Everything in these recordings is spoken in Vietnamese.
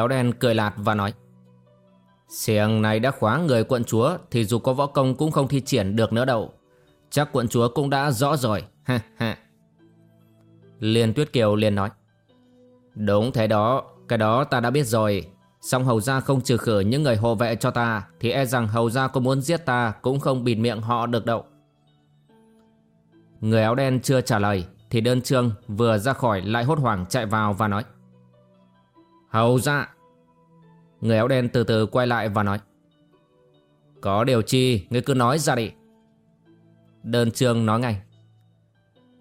Béo áo đen cười lạt và nói Siêng này đã khóa người quận chúa Thì dù có võ công cũng không thi triển được nữa đâu. Chắc quận chúa cũng đã rõ rồi. Ha ha. Liên Tuyết Kiều liền nói, Đúng thế đó, Cái đó ta đã biết rồi. Song hầu gia không trừ khử những người hộ vệ cho ta Thì e rằng hầu gia có muốn giết ta Cũng không bịt miệng họ được đâu. Người áo đen chưa trả lời Thì đơn trương vừa ra khỏi lại hốt hoảng chạy vào và nói Hầu ra. Người áo đen từ từ quay lại và nói, Có điều chi, Ngươi cứ nói ra đi. Đơn trương nói ngay,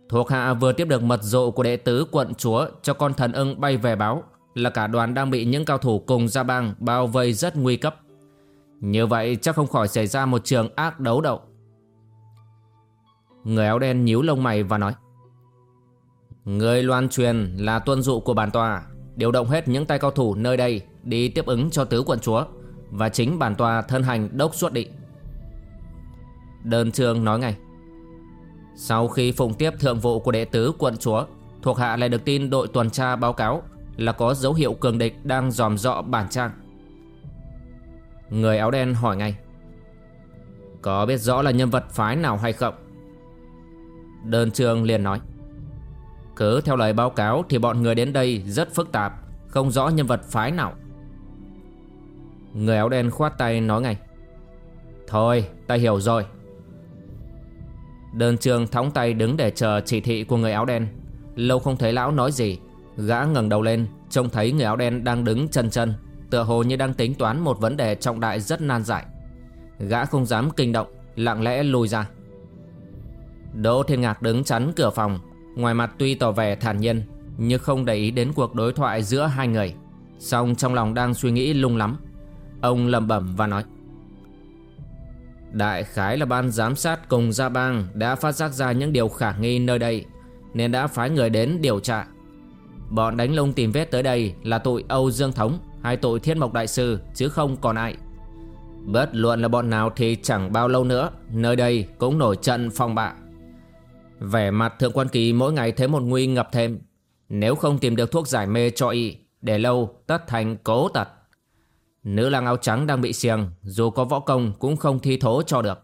Thuộc hạ vừa tiếp được mật dụ của đệ tứ quận chúa Cho con thần ưng bay về báo Là cả đoàn đang bị những cao thủ cùng gia bang Bao vây rất nguy cấp. Như vậy chắc không khỏi xảy ra một trường ác đấu đậu Người áo đen nhíu lông mày và nói Người loan truyền là tuân dụ của bản tòa điều động hết những tay cao thủ nơi đây đi tiếp ứng cho tứ quận chúa và chính bản tòa thân hành đốc xuất định. Đơn trương nói ngay. Sau khi phụng tiếp thượng vụ của đệ tứ quận chúa, thuộc hạ lại được tin đội tuần tra báo cáo là có dấu hiệu cường địch đang dòm dọ bản trang. Người áo đen hỏi ngay. Có biết rõ là nhân vật phái nào hay không? Đơn trương liền nói. Cứ theo lời báo cáo thì bọn người đến đây rất phức tạp, Không rõ nhân vật phái nào. Người áo đen khoát tay nói ngay, Thôi, ta hiểu rồi. Đơn trường thóng tay đứng để chờ chỉ thị của người áo đen. Lâu không thấy lão nói gì, Gã ngẩng đầu lên, Trông thấy người áo đen đang đứng chân chân, Tựa hồ như đang tính toán một vấn đề trọng đại rất nan giải. Gã không dám kinh động, Lặng lẽ lùi ra. Đỗ Thiên Ngạc đứng chắn cửa phòng Ngoài mặt tuy tỏ vẻ thản nhiên, Nhưng không để ý đến cuộc đối thoại giữa hai người. Song trong lòng đang suy nghĩ lung lắm, Ông lẩm bẩm và nói, Đại khái là ban giám sát cùng gia bang Đã phát giác ra những điều khả nghi nơi đây, Nên đã phái người đến điều tra. Bọn đánh lông tìm vết tới đây Là tội Âu Dương Thống Hay tội Thiên Mộc Đại Sư, Chứ không còn ai. Bất luận là bọn nào thì chẳng bao lâu nữa, Nơi đây cũng nổi trận phong bạ Vẻ mặt thượng quan kỳ mỗi ngày thấy một nguy ngập thêm. Nếu không tìm được thuốc giải mê cho y, Để lâu, tất thành cố tật. Nữ lang áo trắng đang bị xiềng, Dù có võ công cũng không thi thố cho được.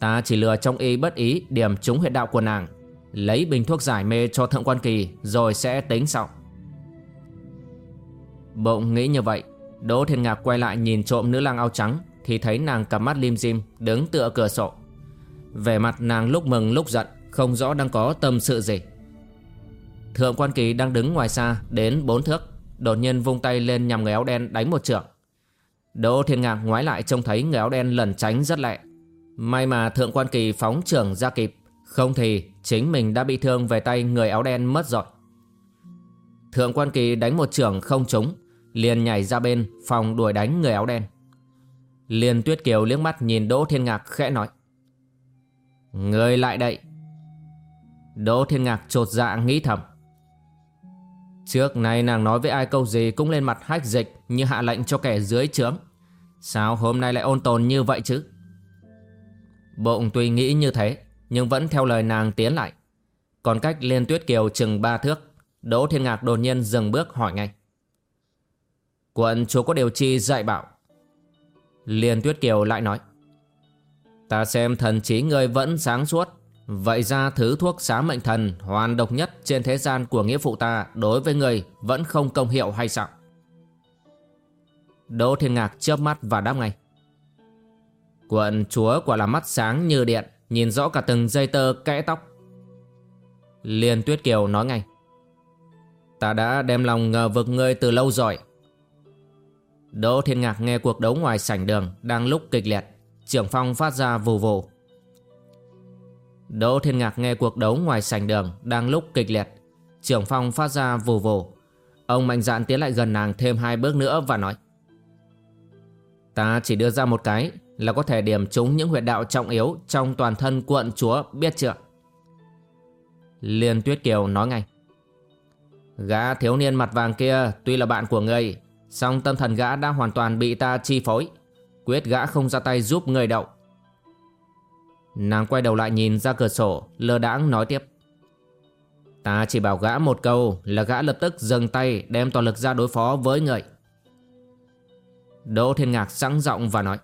Ta chỉ lừa trong y bất ý Điểm trúng huyệt đạo của nàng. Lấy bình thuốc giải mê cho thượng quan kỳ, Rồi sẽ tính sau. Bỗng nghĩ như vậy, Đỗ Thiên Ngạc quay lại nhìn trộm nữ lang áo trắng, Thì thấy nàng cặp mắt lim dim Đứng tựa cửa sổ. Vẻ mặt nàng lúc mừng lúc giận không rõ đang có tâm sự gì. Thượng quan kỳ đang đứng ngoài xa Đến bốn thước, Đột nhiên vung tay lên nhằm người áo đen đánh một trượng. Đỗ thiên ngạc ngoái lại trông thấy người áo đen lẩn tránh rất lẹ. May mà thượng quan kỳ phóng trưởng ra kịp, Không thì chính mình đã bị thương về tay người áo đen mất rồi. Thượng quan kỳ đánh một trưởng không trúng, Liền nhảy ra bên phòng đuổi đánh người áo đen. Liên tuyết kiều liếc mắt nhìn Đỗ Thiên Ngạc khẽ nói, Người lại đây Đỗ Thiên Ngạc trột dạ nghĩ thầm. Trước nay nàng nói với ai câu gì cũng lên mặt hách dịch như hạ lệnh cho kẻ dưới trướng. Sao hôm nay lại ôn tồn như vậy chứ? Bụng tuy nghĩ như thế nhưng vẫn theo lời nàng tiến lại. Còn cách Liên Tuyết Kiều chừng ba thước, Đỗ Thiên Ngạc đột nhiên dừng bước hỏi ngay. Quận chúa có điều chi dạy bảo? Liên Tuyết Kiều lại nói. Ta xem thần trí ngươi vẫn sáng suốt Vậy ra thứ thuốc xá mệnh thần hoàn độc nhất trên thế gian của nghĩa phụ ta đối với người vẫn không công hiệu hay sao? Đỗ Thiên Ngạc chớp mắt và đáp ngay. Quận chúa quả là mắt sáng như điện, nhìn rõ cả từng dây tơ kẽ tóc. Liên Tuyết Kiều nói ngay. Ta đã đem lòng ngờ vực ngươi từ lâu rồi. Đỗ Thiên Ngạc nghe cuộc đấu ngoài sảnh đường đang lúc kịch liệt. Trưởng phong phát ra vù vù. Đỗ Thiên Ngạc nghe cuộc đấu ngoài sảnh đường đang lúc kịch liệt. Trưởng phong phát ra vù vù. Ông mạnh dạn tiến lại gần nàng thêm hai bước nữa và nói. Ta chỉ đưa ra một cái là có thể điểm trúng những huyệt đạo trọng yếu trong toàn thân quận chúa biết chưa? Liên Tuyết Kiều nói ngay. Gã thiếu niên mặt vàng kia tuy là bạn của ngươi, song tâm thần gã đã hoàn toàn bị ta chi phối. Quyết gã không ra tay giúp người đậu. Nàng quay đầu lại nhìn ra cửa sổ, lơ đãng nói tiếp. Ta chỉ bảo gã một câu là gã lập tức dừng tay đem toàn lực ra đối phó với người. Đỗ Thiên Ngạc sẵn giọng và nói.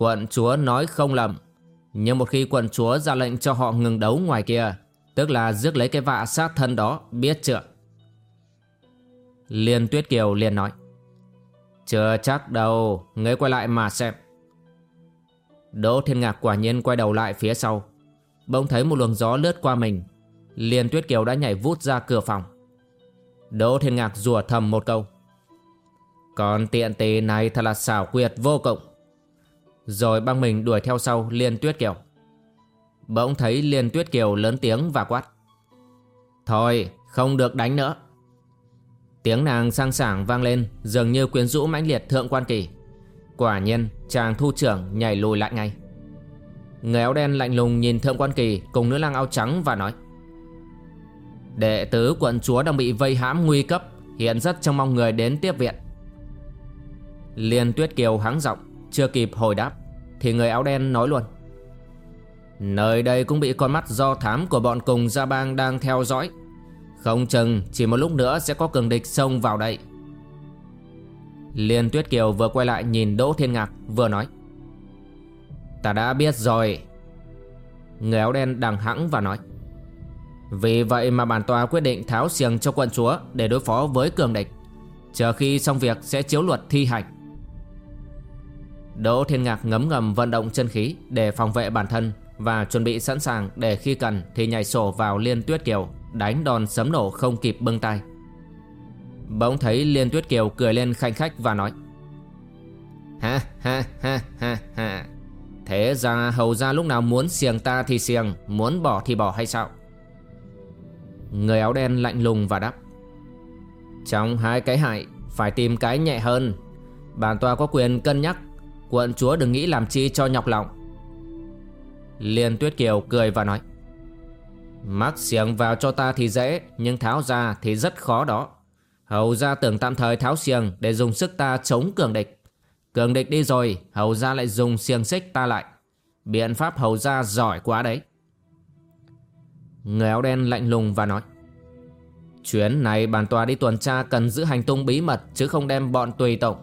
Quận chúa nói không lầm Nhưng một khi quận chúa ra lệnh cho họ ngừng đấu ngoài kia Tức là rước lấy cái vạ sát thân đó Biết chưa Liên Tuyết Kiều liền nói Chưa chắc đâu Ngươi quay lại mà xem Đỗ Thiên Ngạc quả nhiên quay đầu lại phía sau. Bỗng thấy một luồng gió lướt qua mình. Liên Tuyết Kiều đã nhảy vút ra cửa phòng. Đỗ Thiên Ngạc rùa thầm một câu. Còn tiện tì này thật là xảo quyệt vô cùng. Rồi băng mình đuổi theo sau Liên Tuyết Kiều. Bỗng thấy Liên Tuyết Kiều lớn tiếng và quát. Thôi, không được đánh nữa. Tiếng nàng sang sảng vang lên, Dường như quyến rũ mãnh liệt thượng quan kỳ. Quả nhiên, chàng thu trưởng nhảy lùi lại ngay. Người áo đen lạnh lùng nhìn thượng quan kỳ Cùng nữ lang áo trắng và nói, Đệ tứ quận chúa đang bị vây hãm nguy cấp, Hiện rất trông mong người đến tiếp viện. Liên Tuyết Kiều hắng giọng, Chưa kịp hồi đáp, thì người áo đen nói luôn, Nơi đây cũng bị con mắt do thám của bọn cùng gia bang đang theo dõi. Không chừng chỉ một lúc nữa sẽ có cường địch xông vào đây. Liên Tuyết Kiều vừa quay lại nhìn Đỗ Thiên Ngạc, vừa nói. Ta đã biết rồi. Người áo đen đằng hẵng và nói. Vì vậy mà bản tòa quyết định tháo xiềng cho quận chúa để đối phó với cường địch. Chờ khi xong việc sẽ chiếu luật thi hành. Đỗ Thiên Ngạc ngấm ngầm vận động chân khí để phòng vệ bản thân và chuẩn bị sẵn sàng để khi cần thì nhảy sổ vào Liên Tuyết Kiều, đánh đòn sấm nổ không kịp bưng tay. Bỗng thấy Liên Tuyết Kiều cười lên khanh khách và nói, Ha ha ha ha ha. Thế ra hầu ra lúc nào muốn xiềng ta thì xiềng, Muốn bỏ thì bỏ hay sao? Người áo đen lạnh lùng và đáp, Trong hai cái hại, Phải tìm cái nhẹ hơn. Bản tòa có quyền cân nhắc, Quận chúa đừng nghĩ làm chi cho nhọc lòng. Liên Tuyết Kiều cười và nói, Mắc xiềng vào cho ta thì dễ, Nhưng tháo ra thì rất khó đó. Hầu ra tưởng tạm thời tháo xiềng Để dùng sức ta chống cường địch. Cường địch đi rồi, Hầu ra lại dùng xiềng xích ta lại. Biện pháp hầu ra giỏi quá đấy. Người áo đen lạnh lùng và nói, Chuyến này bản tòa đi tuần tra cần giữ hành tung bí mật Chứ không đem bọn tùy tổng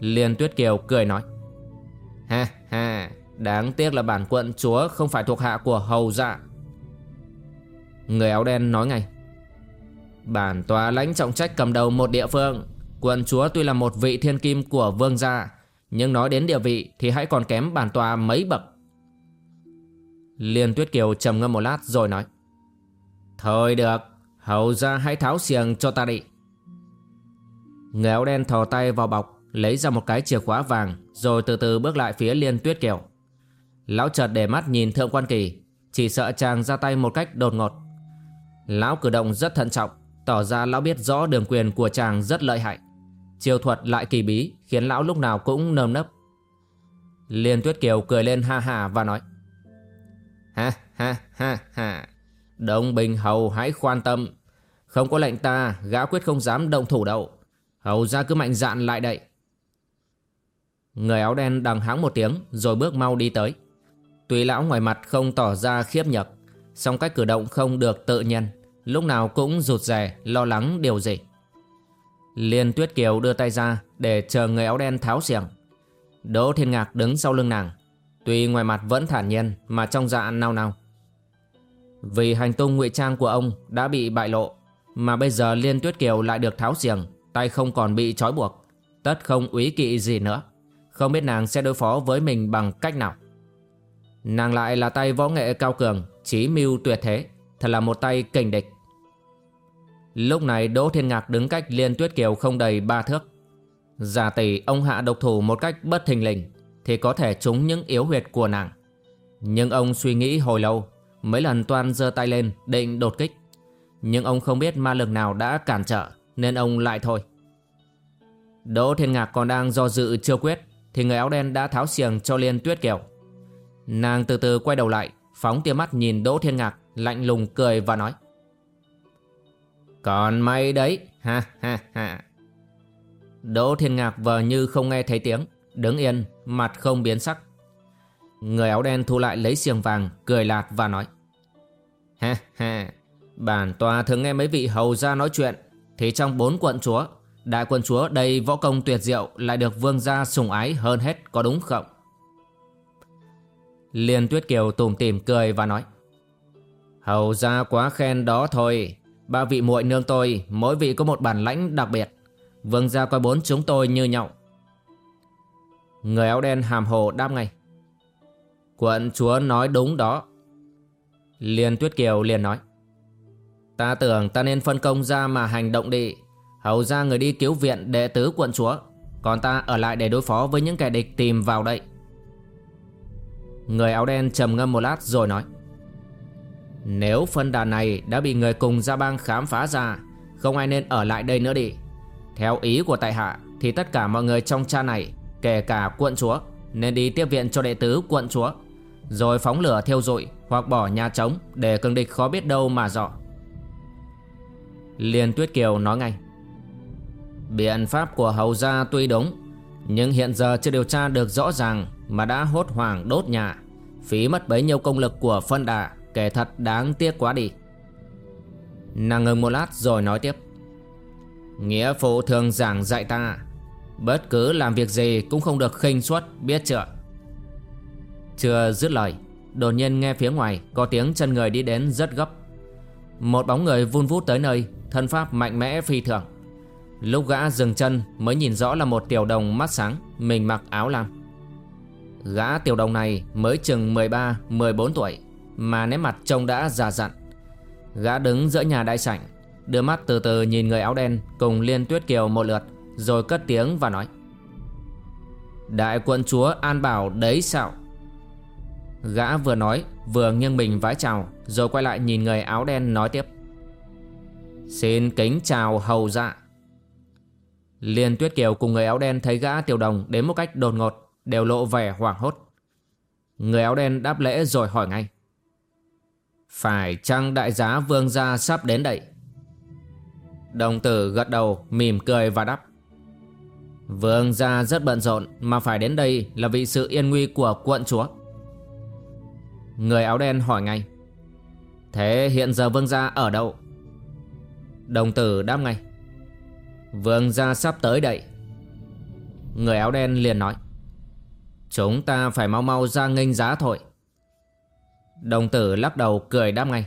Liên Tuyết Kiều cười nói, Ha ha, Đáng tiếc là bản quận chúa không phải thuộc hạ của hầu dạ Người áo đen nói ngay Bản tòa lãnh trọng trách cầm đầu một địa phương. Quận chúa tuy là một vị thiên kim của vương gia, Nhưng nói đến địa vị thì hãy còn kém bản tòa mấy bậc. Liên Tuyết Kiều trầm ngâm một lát rồi nói, Thôi được, Hầu ra hãy tháo xiềng cho ta đi. Người áo đen thò tay vào bọc, Lấy ra một cái chìa khóa vàng, Rồi từ từ bước lại phía Liên Tuyết Kiều. Lão chợt để mắt nhìn Thượng Quan Kỳ, Chỉ sợ chàng ra tay một cách đột ngột. Lão cử động rất thận trọng Tỏ ra lão biết rõ đường quyền của chàng rất lợi hại. Chiêu thuật lại kỳ bí Khiến lão lúc nào cũng nơm nấp Liên Tuyết Kiều cười lên ha ha và nói Ha ha ha ha. Đông Bình Hầu hãy khoan tâm. Không có lệnh ta Gã quyết không dám động thủ đâu. Hầu ra cứ mạnh dạn lại đây. Người áo đen đằng hắng một tiếng rồi bước mau đi tới. Tuy lão ngoài mặt không tỏ ra khiếp nhật, song cách cử động không được tự nhiên, lúc nào cũng rụt rè, lo lắng điều gì. Liên Tuyết Kiều đưa tay ra để chờ người áo đen tháo xiềng. Đỗ Thiên Ngạc đứng sau lưng nàng, tuy ngoài mặt vẫn thản nhiên mà trong dạ nao nao. Vì hành tung ngụy trang của ông đã bị bại lộ, mà bây giờ Liên Tuyết Kiều lại được tháo xiềng, tay không còn bị trói buộc, tất không úy kỵ gì nữa. Không biết nàng sẽ đối phó với mình bằng cách nào. Nàng lại là tay võ nghệ cao cường, trí mưu tuyệt thế, thật là một tay kình địch. Lúc này Đỗ Thiên Ngạc đứng cách Liên Tuyết Kiều không đầy ba thước. Giả tỷ ông hạ độc thủ một cách bất thình lình thì có thể trúng những yếu huyệt của nàng. Nhưng ông suy nghĩ hồi lâu, mấy lần toan giơ tay lên định đột kích. Nhưng ông không biết ma lực nào đã cản trở nên ông lại thôi. Đỗ Thiên Ngạc còn đang do dự chưa quyết thì người áo đen đã tháo xiềng cho Liên Tuyết Kiều. Nàng từ từ quay đầu lại, phóng tia mắt nhìn Đỗ Thiên Ngạc, lạnh lùng cười và nói. Còn may đấy, ha ha ha. Đỗ Thiên Ngạc vờ như không nghe thấy tiếng, đứng yên, mặt không biến sắc. Người áo đen thu lại lấy xiềng vàng, cười lạt và nói. Ha ha, bản tòa thường nghe mấy vị hầu gia nói chuyện, thì trong bốn quận chúa, đại quận chúa đầy võ công tuyệt diệu lại được vương gia sùng ái hơn hết có đúng không? Liên Tuyết Kiều tủm tỉm cười và nói. Hầu gia quá khen đó thôi, ba vị muội nương tôi, mỗi vị có một bản lãnh đặc biệt. Vương gia coi bốn chúng tôi như nhau. Người áo đen hàm hồ đáp ngay. Quận chúa nói đúng đó. Liên Tuyết Kiều liền nói. Ta tưởng ta nên phân công ra mà hành động đi. Hầu ra người đi cứu viện đệ tứ quận chúa. Còn ta ở lại để đối phó với những kẻ địch tìm vào đây. Người áo đen trầm ngâm một lát rồi nói. Nếu phân đàn này đã bị người cùng gia bang khám phá ra, Không ai nên ở lại đây nữa đi. Theo ý của tại hạ Thì tất cả mọi người trong cha này, Kể cả quận chúa, Nên đi tiếp viện cho đệ tứ quận chúa, Rồi phóng lửa thiêu rụi Hoặc bỏ nhà trống Để cường địch khó biết đâu mà dọ. Liên Tuyết Kiều nói ngay, Biện pháp của hầu gia tuy đúng, Nhưng hiện giờ chưa điều tra được rõ ràng Mà đã hốt hoảng đốt nhà, Phí mất bấy nhiêu công lực của phân đà. Kể thật đáng tiếc quá đi. Nàng ngừng một lát rồi nói tiếp. Nghĩa phụ thường giảng dạy ta, Bất cứ làm việc gì cũng không được khinh suất, biết chưa? Chưa dứt lời, Đột nhiên nghe phía ngoài Có tiếng chân người đi đến rất gấp. Một bóng người vun vút tới nơi, Thân pháp mạnh mẽ phi thường. Lúc gã dừng chân mới nhìn rõ là một tiểu đồng mắt sáng, Mình mặc áo lam. Gã tiểu đồng này mới chừng 13-14 tuổi. Mà nét mặt trông đã già dặn. Gã đứng giữa nhà đại sảnh, Đưa mắt từ từ nhìn người áo đen Cùng Liên Tuyết Kiều một lượt, Rồi cất tiếng và nói, Đại quân chúa an bảo đấy sao? Gã vừa nói, Vừa nghiêng mình vái chào, Rồi quay lại nhìn người áo đen nói tiếp, Xin kính chào hầu dạ. Liên Tuyết Kiều cùng người áo đen thấy gã tiểu đồng đến một cách đột ngột, Đều lộ vẻ hoảng hốt. Người áo đen đáp lễ rồi hỏi ngay phải chăng đại giá vương gia sắp đến đây? Đồng tử gật đầu, mỉm cười và đáp. Vương gia rất bận rộn, Mà phải đến đây là vì sự yên nguy của quận chúa. Người áo đen hỏi ngay. Thế hiện giờ vương gia ở đâu? Đồng tử đáp ngay. Vương gia sắp tới đây. Người áo đen liền nói. Chúng ta phải mau mau ra nghênh giá thôi. Đồng tử lắc đầu cười đáp ngay.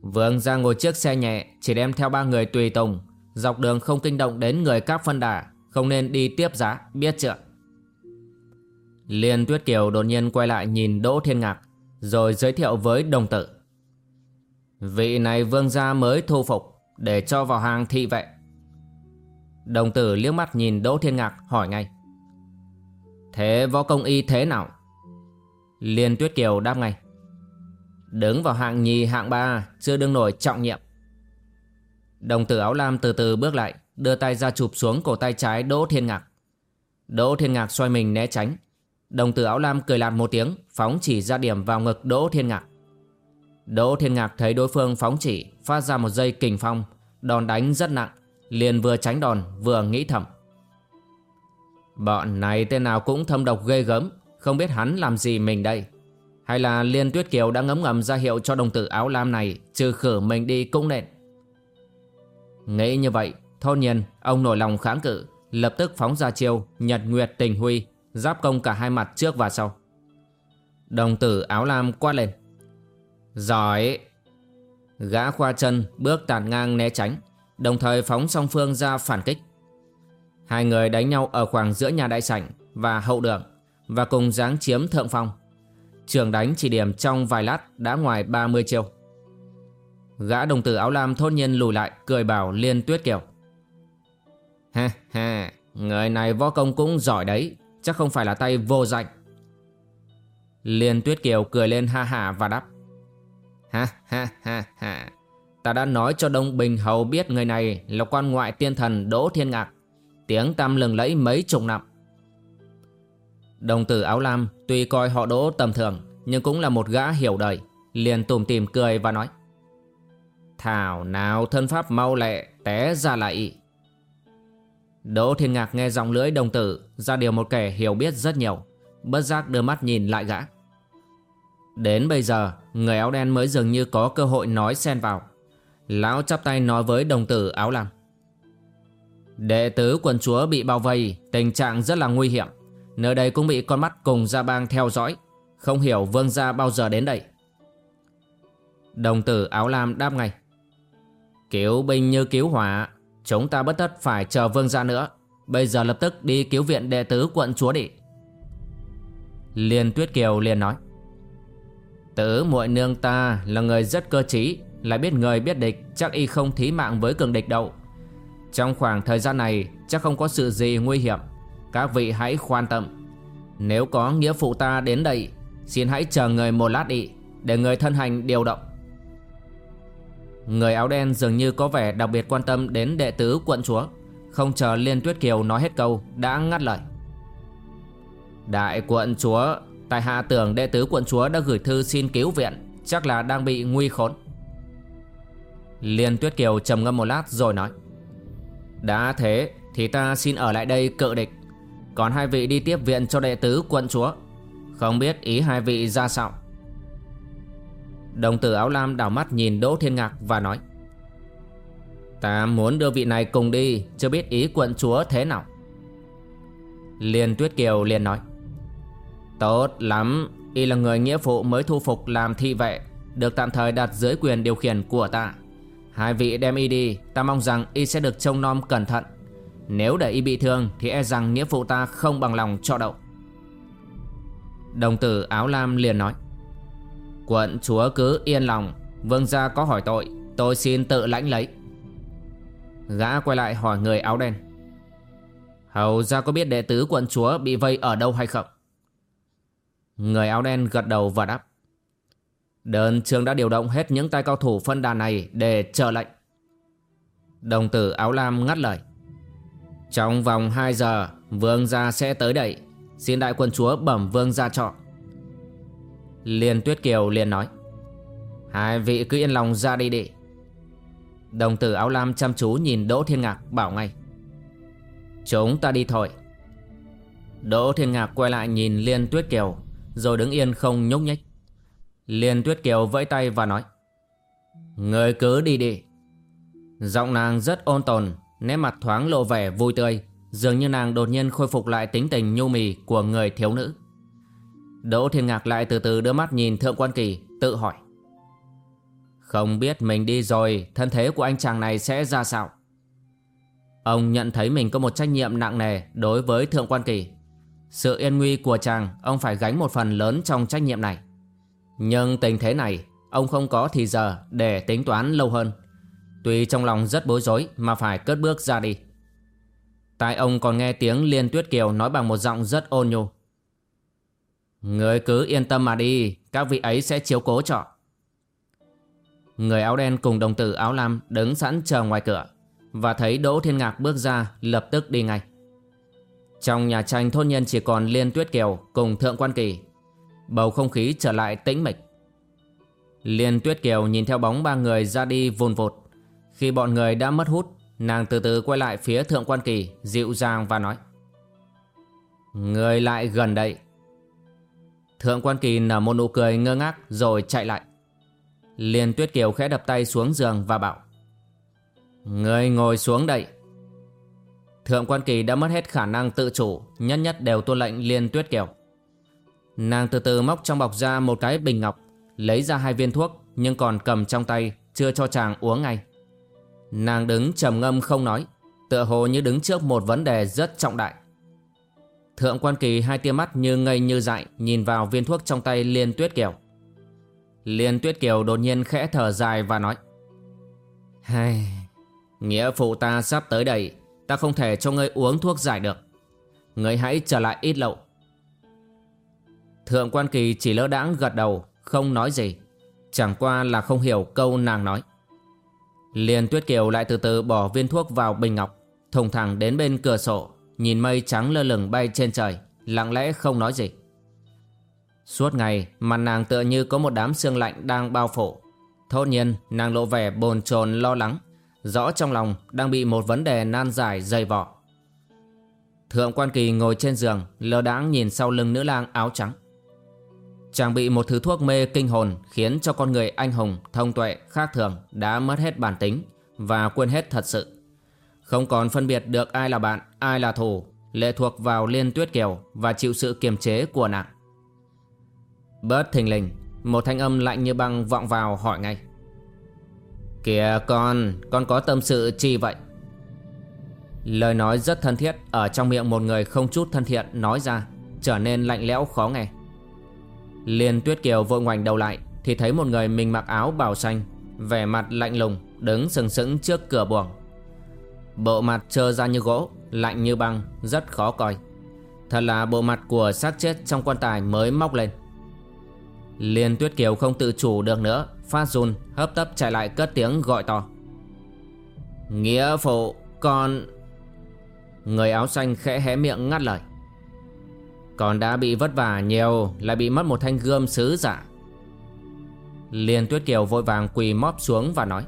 Vương gia ngồi chiếc xe nhẹ, Chỉ đem theo ba người tùy tùng. Dọc đường không kinh động đến người các phân đà, Không nên đi tiếp giá, biết chưa? Liên Tuyết Kiều đột nhiên quay lại nhìn Đỗ Thiên Ngạc, Rồi giới thiệu với đồng tử. Vị này vương gia mới thu phục, Để cho vào hàng thị vệ. Đồng tử liếc mắt nhìn Đỗ Thiên Ngạc, hỏi ngay. Thế võ công y thế nào? Liên Tuyết Kiều đáp ngay. Đứng vào hạng nhì, hạng ba, Chưa đương nổi trọng nhiệm. Đồng tử áo lam từ từ bước lại, Đưa tay ra chụp xuống cổ tay trái Đỗ Thiên Ngạc. Đỗ Thiên Ngạc xoay mình né tránh. Đồng tử áo lam cười lạt một tiếng, Phóng chỉ ra điểm vào ngực Đỗ Thiên Ngạc. Đỗ Thiên Ngạc thấy đối phương phóng chỉ, Phát ra một dây kình phong, Đòn đánh rất nặng, Liền vừa tránh đòn, vừa nghĩ thầm. Bọn này tên nào cũng thâm độc ghê gớm không biết hắn làm gì mình đây. Hay là Liên Tuyết Kiều đã ngấm ngầm ra hiệu cho đồng tử áo lam này Trừ khử mình đi cũng nện Nghĩ như vậy, Thôn nhiên, ông nổi lòng kháng cự, Lập tức phóng ra chiêu, Nhật Nguyệt Tình Huy, Giáp công cả hai mặt trước và sau. Đồng tử áo lam quát lên. Giỏi! Gã khoa chân bước tàn ngang né tránh, Đồng thời phóng song phương ra phản kích. Hai người đánh nhau ở khoảng giữa nhà đại sảnh Và hậu đường. Và cùng giáng chiếm thượng phong. Trường đánh chỉ điểm trong vài lát Đã ngoài 30 chiêu. Gã đồng tử áo lam thốt nhiên lùi lại, Cười bảo Liên Tuyết Kiều Ha ha Người này võ công cũng giỏi đấy, Chắc không phải là tay vô danh. Liên Tuyết Kiều cười lên ha ha và đáp. Ha ha ha ha. Ta đã nói cho Đông Bình Hầu biết người này là quan ngoại tiên thần Đỗ Thiên Ngạc. Tiếng tăm lừng lẫy mấy chục năm. Đồng tử áo lam tuy coi họ Đỗ tầm thường, Nhưng cũng là một gã hiểu đời, Liền tùm tìm cười và nói, Thảo nào thân pháp mau lẹ, Té ra lại Đỗ Thiên Ngạc nghe giọng lưỡi đồng tử, Ra điều một kẻ hiểu biết rất nhiều, Bất giác đưa mắt nhìn lại gã. Đến bây giờ, Người áo đen mới dường như có cơ hội nói xen vào. Lão chắp tay nói với đồng tử áo lam, Đệ tứ quần chúa bị bao vây, Tình trạng rất là nguy hiểm. Nơi đây cũng bị con mắt cùng gia bang theo dõi. Không hiểu vương gia bao giờ đến đây. Đồng tử áo lam đáp ngay. Cứu binh như cứu hỏa, Chúng ta bất tất phải chờ vương gia nữa. Bây giờ lập tức đi cứu viện đệ tứ quận chúa đi. Liên Tuyết Kiều liền nói. Tứ muội nương ta là người rất cơ trí, Lại biết người biết địch, Chắc y không thí mạng với cường địch đâu. Trong khoảng thời gian này, Chắc không có sự gì nguy hiểm. Các vị hãy khoan tâm. Nếu có nghĩa phụ ta đến đây, Xin hãy chờ người một lát đi, Để người thân hành điều động. Người áo đen dường như có vẻ đặc biệt quan tâm đến đệ tứ quận chúa, Không chờ Liên Tuyết Kiều nói hết câu, Đã ngắt lời. Đại quận chúa, tại hạ tưởng đệ tứ quận chúa đã gửi thư xin cứu viện, Chắc là đang bị nguy khốn. Liên Tuyết Kiều trầm ngâm một lát rồi nói, Đã thế thì ta xin ở lại đây cự địch. Còn hai vị đi tiếp viện cho đệ tứ quận chúa. Không biết ý hai vị ra sao? Đồng tử áo lam đảo mắt nhìn Đỗ Thiên Ngạc và nói, Ta muốn đưa vị này cùng đi, Chưa biết ý quận chúa thế nào. Liên Tuyết Kiều liền nói, Tốt lắm, Y là người nghĩa phụ mới thu phục làm thị vệ, Được tạm thời đặt dưới quyền điều khiển của ta. Hai vị đem y đi, Ta mong rằng y sẽ được trông nom cẩn thận. Nếu để y bị thương Thì e rằng nghĩa phụ ta không bằng lòng cho đậu. Đồng tử áo lam liền nói, Quận chúa cứ yên lòng, Vương gia có hỏi tội, Tôi xin tự lãnh lấy. Gã quay lại hỏi người áo đen, Hầu ra có biết đệ tứ quận chúa bị vây ở đâu hay không? Người áo đen gật đầu và đáp, Đơn trường đã điều động hết những tay cao thủ phân đàn này để chờ lệnh. Đồng tử áo lam ngắt lời trong vòng 2 giờ, Vương gia sẽ tới đây. Xin đại quân chúa bẩm vương gia trọ. Liên Tuyết Kiều liền nói, Hai vị cứ yên lòng ra đi đi. Đồng tử áo lam chăm chú nhìn Đỗ Thiên Ngạc bảo ngay, Chúng ta đi thôi. Đỗ Thiên Ngạc quay lại nhìn Liên Tuyết Kiều, Rồi đứng yên không nhúc nhích. Liên Tuyết Kiều vẫy tay và nói, Người cứ đi đi. Giọng nàng rất ôn tồn Nét mặt thoáng lộ vẻ vui tươi, Dường như nàng đột nhiên khôi phục lại tính tình nhu mì của người thiếu nữ. Đỗ Thiên Ngạc lại từ từ đưa mắt nhìn Thượng Quan Kỳ, Tự hỏi. Không biết mình đi rồi, Thân thế của anh chàng này sẽ ra sao? Ông nhận thấy mình có một trách nhiệm nặng nề Đối với Thượng Quan Kỳ. Sự yên nguy của chàng, Ông phải gánh một phần lớn trong trách nhiệm này. Nhưng tình thế này, Ông không có thì giờ để tính toán lâu hơn. Tuy trong lòng rất bối rối Mà phải cất bước ra đi. Tai ông còn nghe tiếng Liên Tuyết Kiều nói bằng một giọng rất ôn nhu. Người cứ yên tâm mà đi, Các vị ấy sẽ chiếu cố cho. Người áo đen cùng đồng tử áo lam Đứng sẵn chờ ngoài cửa Và thấy Đỗ Thiên Ngạc bước ra Lập tức đi ngay. Trong nhà tranh thôn nhân chỉ còn Liên Tuyết Kiều Cùng Thượng Quan Kỳ. Bầu không khí trở lại tĩnh mịch. Liên Tuyết Kiều nhìn theo bóng ba người ra đi vùn vụt. Khi bọn người đã mất hút Nàng từ từ quay lại phía Thượng Quan Kỳ Dịu dàng và nói Người lại gần đây Thượng quan kỳ nở một nụ cười ngơ ngác rồi chạy lại. liền Tuyết Kiều khẽ đập tay xuống giường và bảo Người ngồi xuống đây. Thượng quan kỳ đã mất hết khả năng tự chủ, nhất nhất đều tuân lệnh Liên Tuyết Kiều. Nàng từ từ móc trong bọc ra một cái bình ngọc, lấy ra hai viên thuốc nhưng còn cầm trong tay, chưa cho chàng uống ngay. Nàng đứng trầm ngâm không nói, Tựa hồ như đứng trước một vấn đề rất trọng đại. Thượng quan kỳ hai tia mắt như ngây như dại Nhìn vào viên thuốc trong tay Liên Tuyết Kiều. Liên Tuyết Kiều đột nhiên khẽ thở dài và nói, Hay... Nghĩa phụ ta sắp tới đây, Ta không thể cho ngươi uống thuốc giải được. Ngươi hãy trở lại ít lậu Thượng quan kỳ chỉ lỡ đãng gật đầu, Không nói gì. Chẳng qua là không hiểu câu nàng nói. Liên Tuyết Kiều lại từ từ bỏ viên thuốc vào bình ngọc, Thùng thẳng đến bên cửa sổ, Nhìn mây trắng lơ lửng bay trên trời, Lặng lẽ không nói gì. Suốt ngày, mặt nàng tựa như có một đám sương lạnh đang bao phủ. Thốt nhiên, nàng lộ vẻ bồn chồn lo lắng, Rõ trong lòng đang bị một vấn đề nan giải dày vỏ Thượng quan kỳ ngồi trên giường, Lơ đãng nhìn sau lưng nữ lang áo trắng. Chàng bị một thứ thuốc mê kinh hồn Khiến cho con người anh hùng, thông tuệ, khác thường Đã mất hết bản tính Và quên hết thật sự Không còn phân biệt được ai là bạn, ai là thù Lệ thuộc vào liên tuyết kiều Và chịu sự kiềm chế của nàng Bớt thình lình Một thanh âm lạnh như băng vọng vào hỏi ngay Kìa con, con có tâm sự chi vậy? Lời nói rất thân thiết ở trong miệng một người không chút thân thiện nói ra, trở nên lạnh lẽo khó nghe. Liên Tuyết Kiều vội ngoảnh đầu lại thì thấy một người mình mặc áo bào xanh, vẻ mặt lạnh lùng, đứng sừng sững trước cửa buồng. Bộ mặt trơ ra như gỗ, lạnh như băng, rất khó coi. Thật là bộ mặt của xác chết trong quan tài mới móc lên. Liên Tuyết Kiều không tự chủ được nữa Phát run hấp tấp chạy lại cất tiếng gọi to Nghĩa phụ con Người áo xanh khẽ hé miệng ngắt lời còn đã bị vất vả nhiều, Lại bị mất một thanh gươm sứ giả. Liên Tuyết Kiều vội vàng quỳ móp xuống và nói,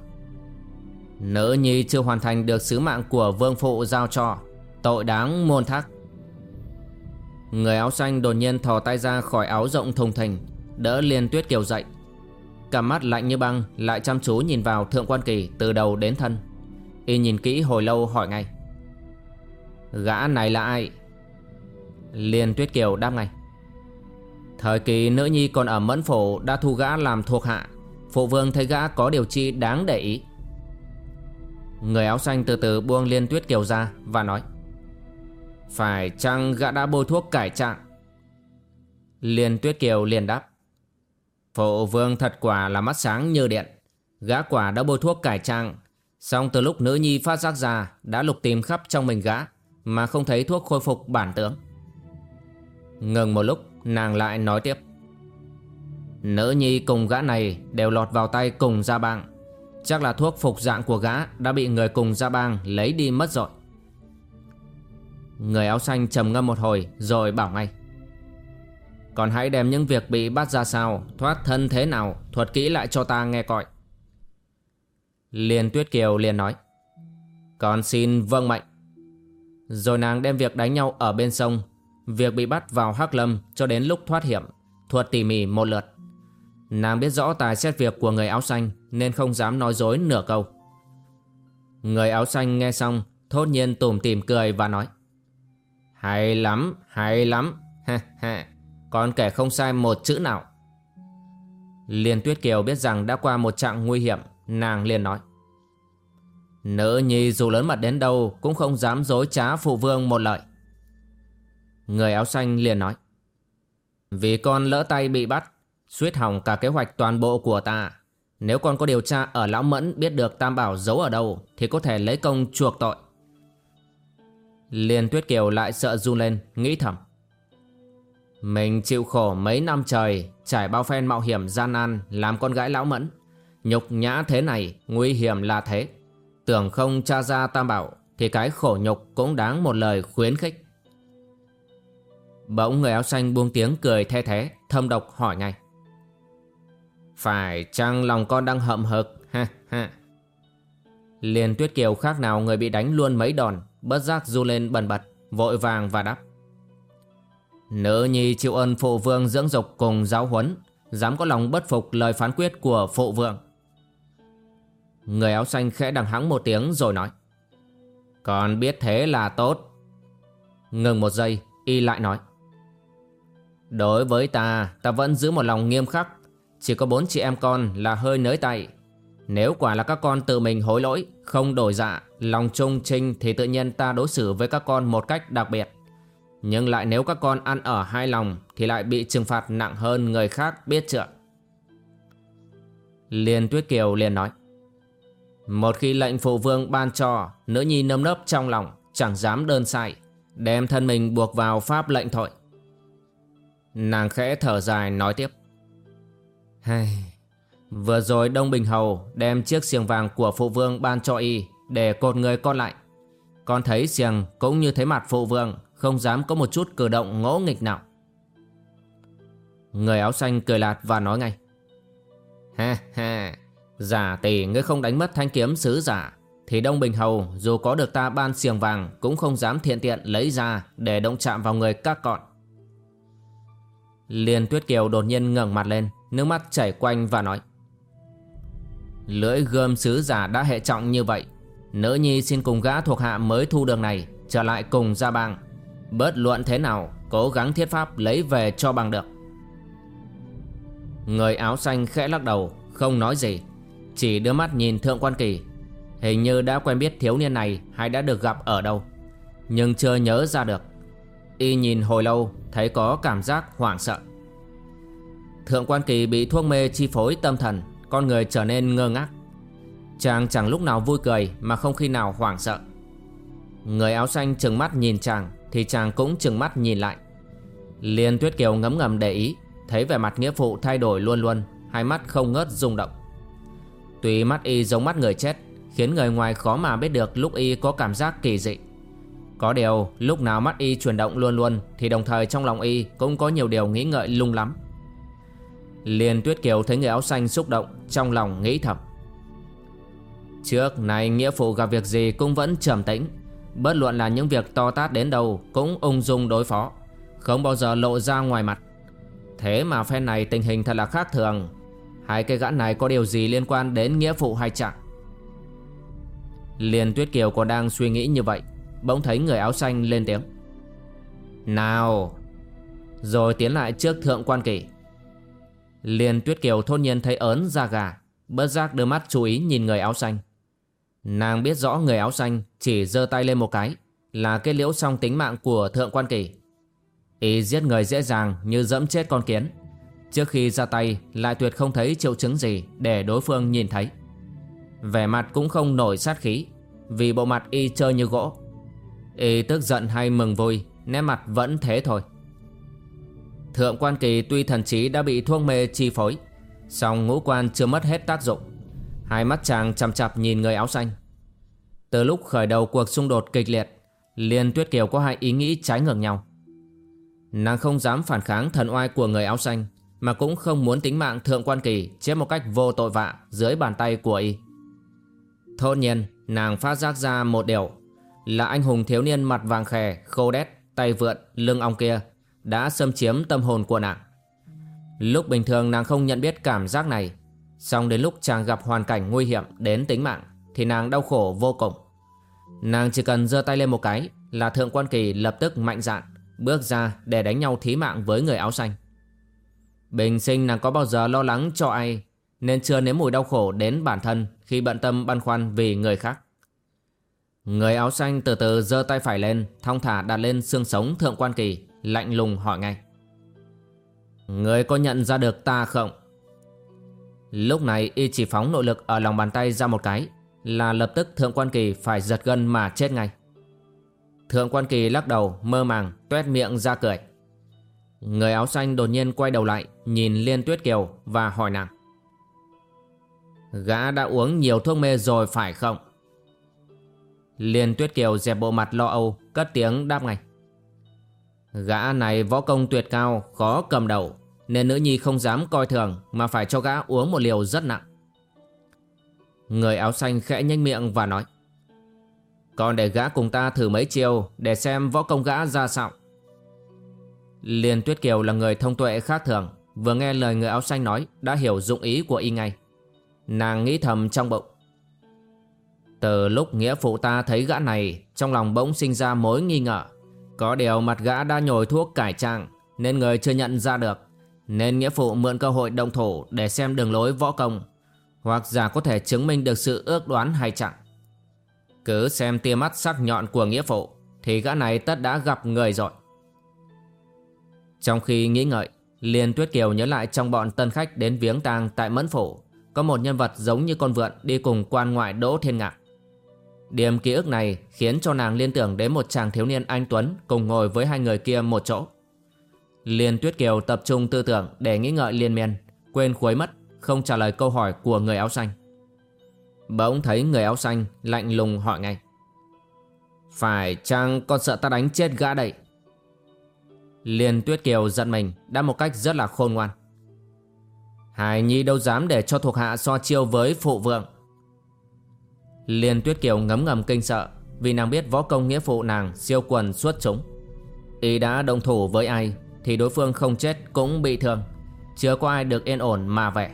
Nữ nhi chưa hoàn thành được sứ mạng của vương phụ giao cho, Tội đáng môn thác. Người áo xanh đột nhiên thò tay ra khỏi áo rộng thùng thình, Đỡ Liên Tuyết Kiều dậy. Cả mắt lạnh như băng Lại chăm chú nhìn vào Thượng Quan Kỳ từ đầu đến thân. Y nhìn kỹ hồi lâu hỏi ngay, Gã này là ai? Liên Tuyết Kiều đáp ngay. Thời kỳ nữ nhi còn ở Mẫn Phổ Đã thu gã làm thuộc hạ. Phụ vương thấy gã có điều chi đáng để ý. Người áo xanh từ từ buông Liên Tuyết Kiều ra Và nói, Phải chăng gã đã bôi thuốc cải trạng? Liên Tuyết Kiều liền đáp, Phụ vương thật quả là mắt sáng như điện. Gã quả đã bôi thuốc cải trang Xong từ lúc nữ nhi phát giác ra Đã lục tìm khắp trong mình gã Mà không thấy thuốc khôi phục bản tướng. Ngừng một lúc, Nàng lại nói tiếp. Nữ nhi cùng gã này Đều lọt vào tay cùng gia bang. Chắc là thuốc phục dạng của gã Đã bị người cùng gia bang lấy đi mất rồi. Người áo xanh trầm ngâm một hồi Rồi bảo ngay. Còn hãy đem những việc bị bắt ra sao, Thoát thân thế nào, Thuật kỹ lại cho ta nghe coi. Liên Tuyết Kiều liền nói. Con xin vâng mệnh. Rồi nàng đem việc đánh nhau ở bên sông Việc bị bắt vào Hắc Lâm Cho đến lúc thoát hiểm Thuật tỉ mỉ một lượt. Nàng biết rõ tài xét việc của người áo xanh Nên không dám nói dối nửa câu. Người áo xanh nghe xong Thốt nhiên tủm tỉm cười và nói Hay lắm, hay lắm Ha ha còn kẻ không sai một chữ nào. Liên Tuyết Kiều biết rằng đã qua một trạng nguy hiểm Nàng liền nói Nữ nhi dù lớn mặt đến đâu Cũng không dám dối trá phụ vương một lời. Người áo xanh liền nói, Vì con lỡ tay bị bắt, Suýt hỏng cả kế hoạch toàn bộ của ta. Nếu con có điều tra ở Lão Mẫn Biết được Tam Bảo giấu ở đâu Thì có thể lấy công chuộc tội. Liên Tuyết Kiều lại sợ run lên, Nghĩ thầm, mình chịu khổ mấy năm trời, Trải bao phen mạo hiểm gian nan Làm con gái lão mẫn, Nhục nhã thế này Nguy hiểm là thế. Tưởng không tra ra tam bảo Thì cái khổ nhục cũng đáng một lời khuyến khích. Bỗng người áo xanh buông tiếng cười the thế, Thâm độc hỏi ngay. Phải chăng lòng con đang hậm hực? Ha ha. Liền tuyết kiều khác nào người bị đánh luôn mấy đòn, Bất giác du lên bần bật, Vội vàng và đáp. Nữ nhi chịu ơn phụ vương dưỡng dục cùng giáo huấn, Dám có lòng bất phục lời phán quyết của phụ vương. Người áo xanh khẽ đằng hắng một tiếng rồi nói. Còn biết thế là tốt. Ngừng một giây, Y lại nói. Đối với ta Ta vẫn giữ một lòng nghiêm khắc. Chỉ có bốn chị em con là hơi nới tay. Nếu quả là các con tự mình hối lỗi, Không đổi dạ Lòng trung trinh thì tự nhiên ta đối xử với các con một cách đặc biệt. Nhưng lại nếu các con ăn ở hai lòng, Thì lại bị trừng phạt nặng hơn người khác biết chưa? Liên Tuyết Kiều liền nói, Một khi lệnh phụ vương ban cho, Nữ nhi nâm nấp trong lòng, Chẳng dám đơn sai, Đem thân mình buộc vào pháp lệnh thôi. Nàng khẽ thở dài nói tiếp Hay... Vừa rồi Đông Bình Hầu đem chiếc xiềng vàng của phụ vương ban cho y để cột người con lại. Con thấy xiềng cũng như thấy mặt phụ vương không dám có một chút cử động ngỗ nghịch nào. Người áo xanh cười lạt và nói ngay. Ha ha, giả tỷ ngươi không đánh mất thanh kiếm sứ giả thì Đông Bình Hầu dù có được ta ban xiềng vàng cũng không dám thiện tiện lấy ra để động chạm vào người các con. Liên Tuyết Kiều đột nhiên ngẩng mặt lên, nước mắt chảy quanh và nói. Lưỡi gươm sứ giả đã hệ trọng như vậy Nữ nhi xin cùng gã thuộc hạ mới thu đường này Trở lại cùng gia bang. Bớt luận thế nào Cố gắng thiết pháp lấy về cho bằng được. Người áo xanh khẽ lắc đầu Không nói gì Chỉ đưa mắt nhìn thượng quan kỳ. Hình như đã quen biết thiếu niên này Hay đã được gặp ở đâu Nhưng chưa nhớ ra được. Y nhìn hồi lâu, Thấy có cảm giác hoảng sợ. Thượng quan kỳ bị thuốc mê chi phối tâm thần, con người trở nên ngơ ngác. Chàng chẳng lúc nào vui cười Mà không khi nào hoảng sợ. Người áo xanh trừng mắt nhìn chàng Thì chàng cũng trừng mắt nhìn lại. Liên Tuyết Kiều ngấm ngầm để ý, Thấy vẻ mặt nghĩa phụ thay đổi luôn luôn, Hai mắt không ngớt rung động. Tuy mắt y giống mắt người chết, Khiến người ngoài khó mà biết được lúc y có cảm giác kỳ dị. Có điều, lúc nào mắt y chuyển động luôn luôn, Thì đồng thời trong lòng y cũng có nhiều điều nghĩ ngợi lung lắm. Liên Tuyết Kiều thấy người áo xanh xúc động, Trong lòng nghĩ thầm. Trước này nghĩa phụ gặp việc gì cũng vẫn trầm tĩnh. Bất luận là những việc to tát đến đâu Cũng ung dung đối phó, Không bao giờ lộ ra ngoài mặt. Thế mà phen này tình hình thật là khác thường. Hai cái gã này có điều gì liên quan đến nghĩa phụ hay chẳng Liên Tuyết Kiều còn đang suy nghĩ như vậy. Bỗng thấy người áo xanh lên tiếng. Nào, Rồi tiến lại trước thượng quan kỷ. Liên Tuyết Kiều thôn nhiên thấy ớn da gà, Bớt giác đưa mắt chú ý nhìn người áo xanh. Nàng biết rõ người áo xanh Chỉ giơ tay lên một cái, Là cái liễu song tính mạng của Thượng Quan Kỳ Ý giết người dễ dàng như dẫm chết con kiến. Trước khi ra tay, lại tuyệt không thấy triệu chứng gì Để đối phương nhìn thấy. Vẻ mặt cũng không nổi sát khí, Vì bộ mặt y chơi như gỗ. Y tức giận hay mừng vui, Nét mặt vẫn thế thôi. Thượng quan kỳ tuy thần trí đã bị thuốc mê chi phối, song ngũ quan chưa mất hết tác dụng. Hai mắt chàng chằm chặp nhìn người áo xanh. Từ lúc khởi đầu cuộc xung đột kịch liệt, Liên Tuyết Kiều có hai ý nghĩ trái ngược nhau. Nàng không dám phản kháng thần oai của người áo xanh, Mà cũng không muốn tính mạng Thượng Quan Kỳ chết một cách vô tội vạ dưới bàn tay của y. Thôn nhiên, nàng phát giác ra một điều. Là anh hùng thiếu niên mặt vàng khè, khô đét, tay vượn, lưng ong kia đã xâm chiếm tâm hồn của nàng. Lúc bình thường nàng không nhận biết cảm giác này, song đến lúc chàng gặp hoàn cảnh nguy hiểm đến tính mạng thì nàng đau khổ vô cùng. Nàng chỉ cần giơ tay lên một cái là thượng quan kỳ lập tức mạnh dạn bước ra để đánh nhau thí mạng với người áo xanh. Bình sinh nàng có bao giờ lo lắng cho ai nên chưa nếm mùi đau khổ đến bản thân khi bận tâm băn khoăn vì người khác. Người áo xanh từ từ giơ tay phải lên, thong thả đặt lên xương sống thượng quan kỳ, Lạnh lùng hỏi ngay Người có nhận ra được ta không? Lúc này y chỉ phóng nội lực ở lòng bàn tay ra một cái Là lập tức Thượng Quan Kỳ phải giật gân mà chết ngay Thượng Quan Kỳ lắc đầu mơ màng tuét miệng ra cười Người áo xanh đột nhiên quay đầu lại Nhìn Liên Tuyết Kiều và hỏi nàng Gã đã uống nhiều thuốc mê rồi phải không? Liên Tuyết Kiều dẹp bộ mặt lo âu Cất tiếng đáp ngay Gã này võ công tuyệt cao, khó cầm đầu, nên nữ nhi không dám coi thường mà phải cho gã uống một liều rất nặng. Người áo xanh khẽ nhanh miệng và nói Còn để gã cùng ta thử mấy chiêu để xem võ công gã ra sao. Liên Tuyết Kiều là người thông tuệ khác thường, vừa nghe lời người áo xanh nói đã hiểu dụng ý của y ngay. Nàng nghĩ thầm trong bụng. Từ lúc nghĩa phụ ta thấy gã này, trong lòng bỗng sinh ra mối nghi ngờ. Có điều mặt gã đã nhồi thuốc cải trang Nên người chưa nhận ra được. Nên nghĩa phụ mượn cơ hội động thủ Để xem đường lối võ công Hoặc giả có thể chứng minh được sự ước đoán hay chẳng. Cứ xem tia mắt sắc nhọn của nghĩa phụ Thì gã này tất đã gặp người rồi. Trong khi nghĩ ngợi Liên Tuyết Kiều nhớ lại trong bọn tân khách đến viếng tang tại Mẫn Phủ Có một nhân vật giống như con vượn đi cùng quan ngoại Đỗ Thiên Ngạc Điểm ký ức này khiến cho nàng liên tưởng đến một chàng thiếu niên anh Tuấn cùng ngồi với hai người kia một chỗ. Liên Tuyết Kiều tập trung tư tưởng để nghĩ ngợi liên miên, quên khuấy mất, không trả lời câu hỏi của người áo xanh. Bỗng thấy người áo xanh lạnh lùng hỏi ngay. Phải chăng con sợ ta đánh chết gã đậy? Liên Tuyết Kiều giận mình đã một cách rất là khôn ngoan. Hải Nhi đâu dám để cho thuộc hạ so chiêu với phụ vượng. Liên Tuyết Kiều ngấm ngầm kinh sợ vì nàng biết võ công nghĩa phụ nàng siêu quần xuất chúng. Y đã đồng thủ với ai thì đối phương không chết cũng bị thương, chưa có ai được yên ổn mà vẻ.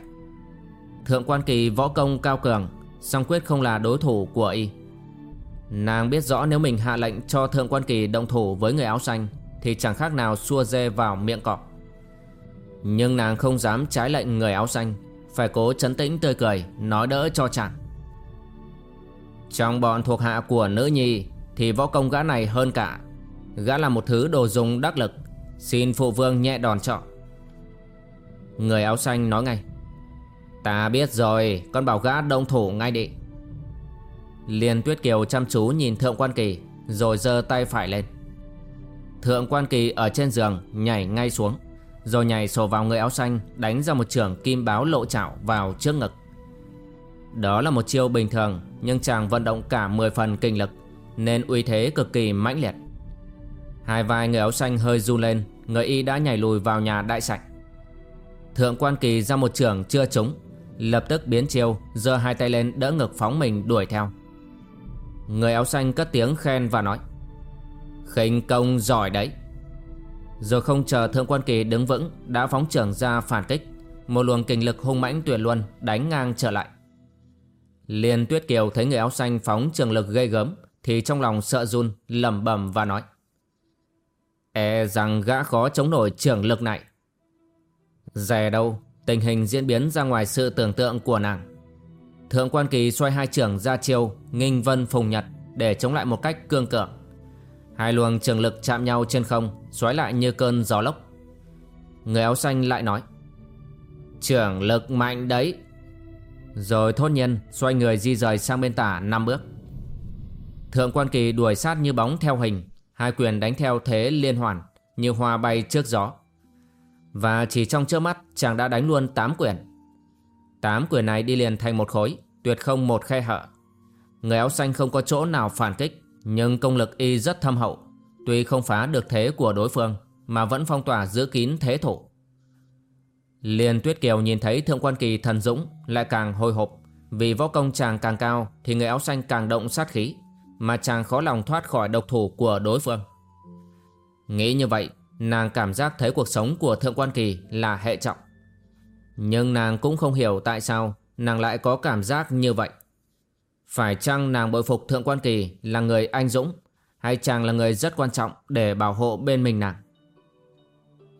Thượng quan kỳ võ công cao cường, song quyết không là đối thủ của Y. Nàng biết rõ nếu mình hạ lệnh cho thượng quan kỳ động thủ với người áo xanh thì chẳng khác nào xua dê vào miệng cọp. Nhưng nàng không dám trái lệnh người áo xanh, phải cố chấn tĩnh tươi cười, nói đỡ cho chẳng trong bọn thuộc hạ của nữ nhi Thì võ công gã này hơn cả. Gã là một thứ đồ dùng đắc lực. Xin phụ vương nhẹ đòn trọ. Người áo xanh nói ngay. Ta biết rồi, Con bảo gã đông thủ ngay đi. Liên tuyết kiều chăm chú nhìn thượng quan kỳ, Rồi giơ tay phải lên. Thượng quan kỳ ở trên giường, Nhảy ngay xuống, Rồi nhảy sổ vào người áo xanh, Đánh ra một trường kim báo lộ chảo vào trước ngực đó là một chiêu bình thường, Nhưng chàng vận động cả 10 phần kinh lực, Nên uy thế cực kỳ mãnh liệt. Hai vai người áo xanh hơi run lên, Người y đã nhảy lùi vào nhà đại sảnh. Thượng quan kỳ ra một trường chưa trúng, Lập tức biến chiêu, giơ hai tay lên đỡ ngực phóng mình đuổi theo. Người áo xanh cất tiếng khen và nói, khinh công giỏi đấy. Rồi không chờ thượng quan kỳ đứng vững, Đã phóng trưởng ra phản kích. Một luồng kinh lực hung mãnh tuyệt luân Đánh ngang trở lại. Liên Tuyết Kiều thấy người áo xanh phóng trường lực gây gớm, thì trong lòng sợ run, lẩm bẩm và nói E rằng gã khó chống nổi trường lực này. Dè đâu, Tình hình diễn biến ra ngoài sự tưởng tượng của nàng. Thượng quan kỳ xoay hai trường ra chiêu Nghinh vân phùng nhật Để chống lại một cách cương cường. Hai luồng trường lực chạm nhau trên không, Xoáy lại như cơn gió lốc. Người áo xanh lại nói, Trường lực mạnh đấy rồi thốt nhiên xoay người di rời sang bên tả năm bước. Thượng quan kỳ đuổi sát như bóng theo hình, Hai quyền đánh theo thế liên hoàn, Như hoa bay trước gió. Và chỉ trong trước mắt, chàng đã đánh luôn 8 quyền. Tám quyền này đi liền thành một khối, Tuyệt không một khe hở. Người áo xanh không có chỗ nào phản kích, Nhưng công lực y rất thâm hậu. Tuy không phá được thế của đối phương, Mà vẫn phong tỏa giữ kín thế thủ. Liên Tuyết Kiều nhìn thấy Thượng Quan Kỳ thần dũng lại càng hồi hộp vì võ công chàng càng cao thì người áo xanh càng động sát khí mà chàng khó lòng thoát khỏi độc thủ của đối phương. Nghĩ như vậy, nàng cảm giác thấy cuộc sống của Thượng Quan Kỳ là hệ trọng. Nhưng nàng cũng không hiểu tại sao nàng lại có cảm giác như vậy. Phải chăng nàng bội phục Thượng Quan Kỳ là người anh dũng hay chàng là người rất quan trọng để bảo hộ bên mình nàng?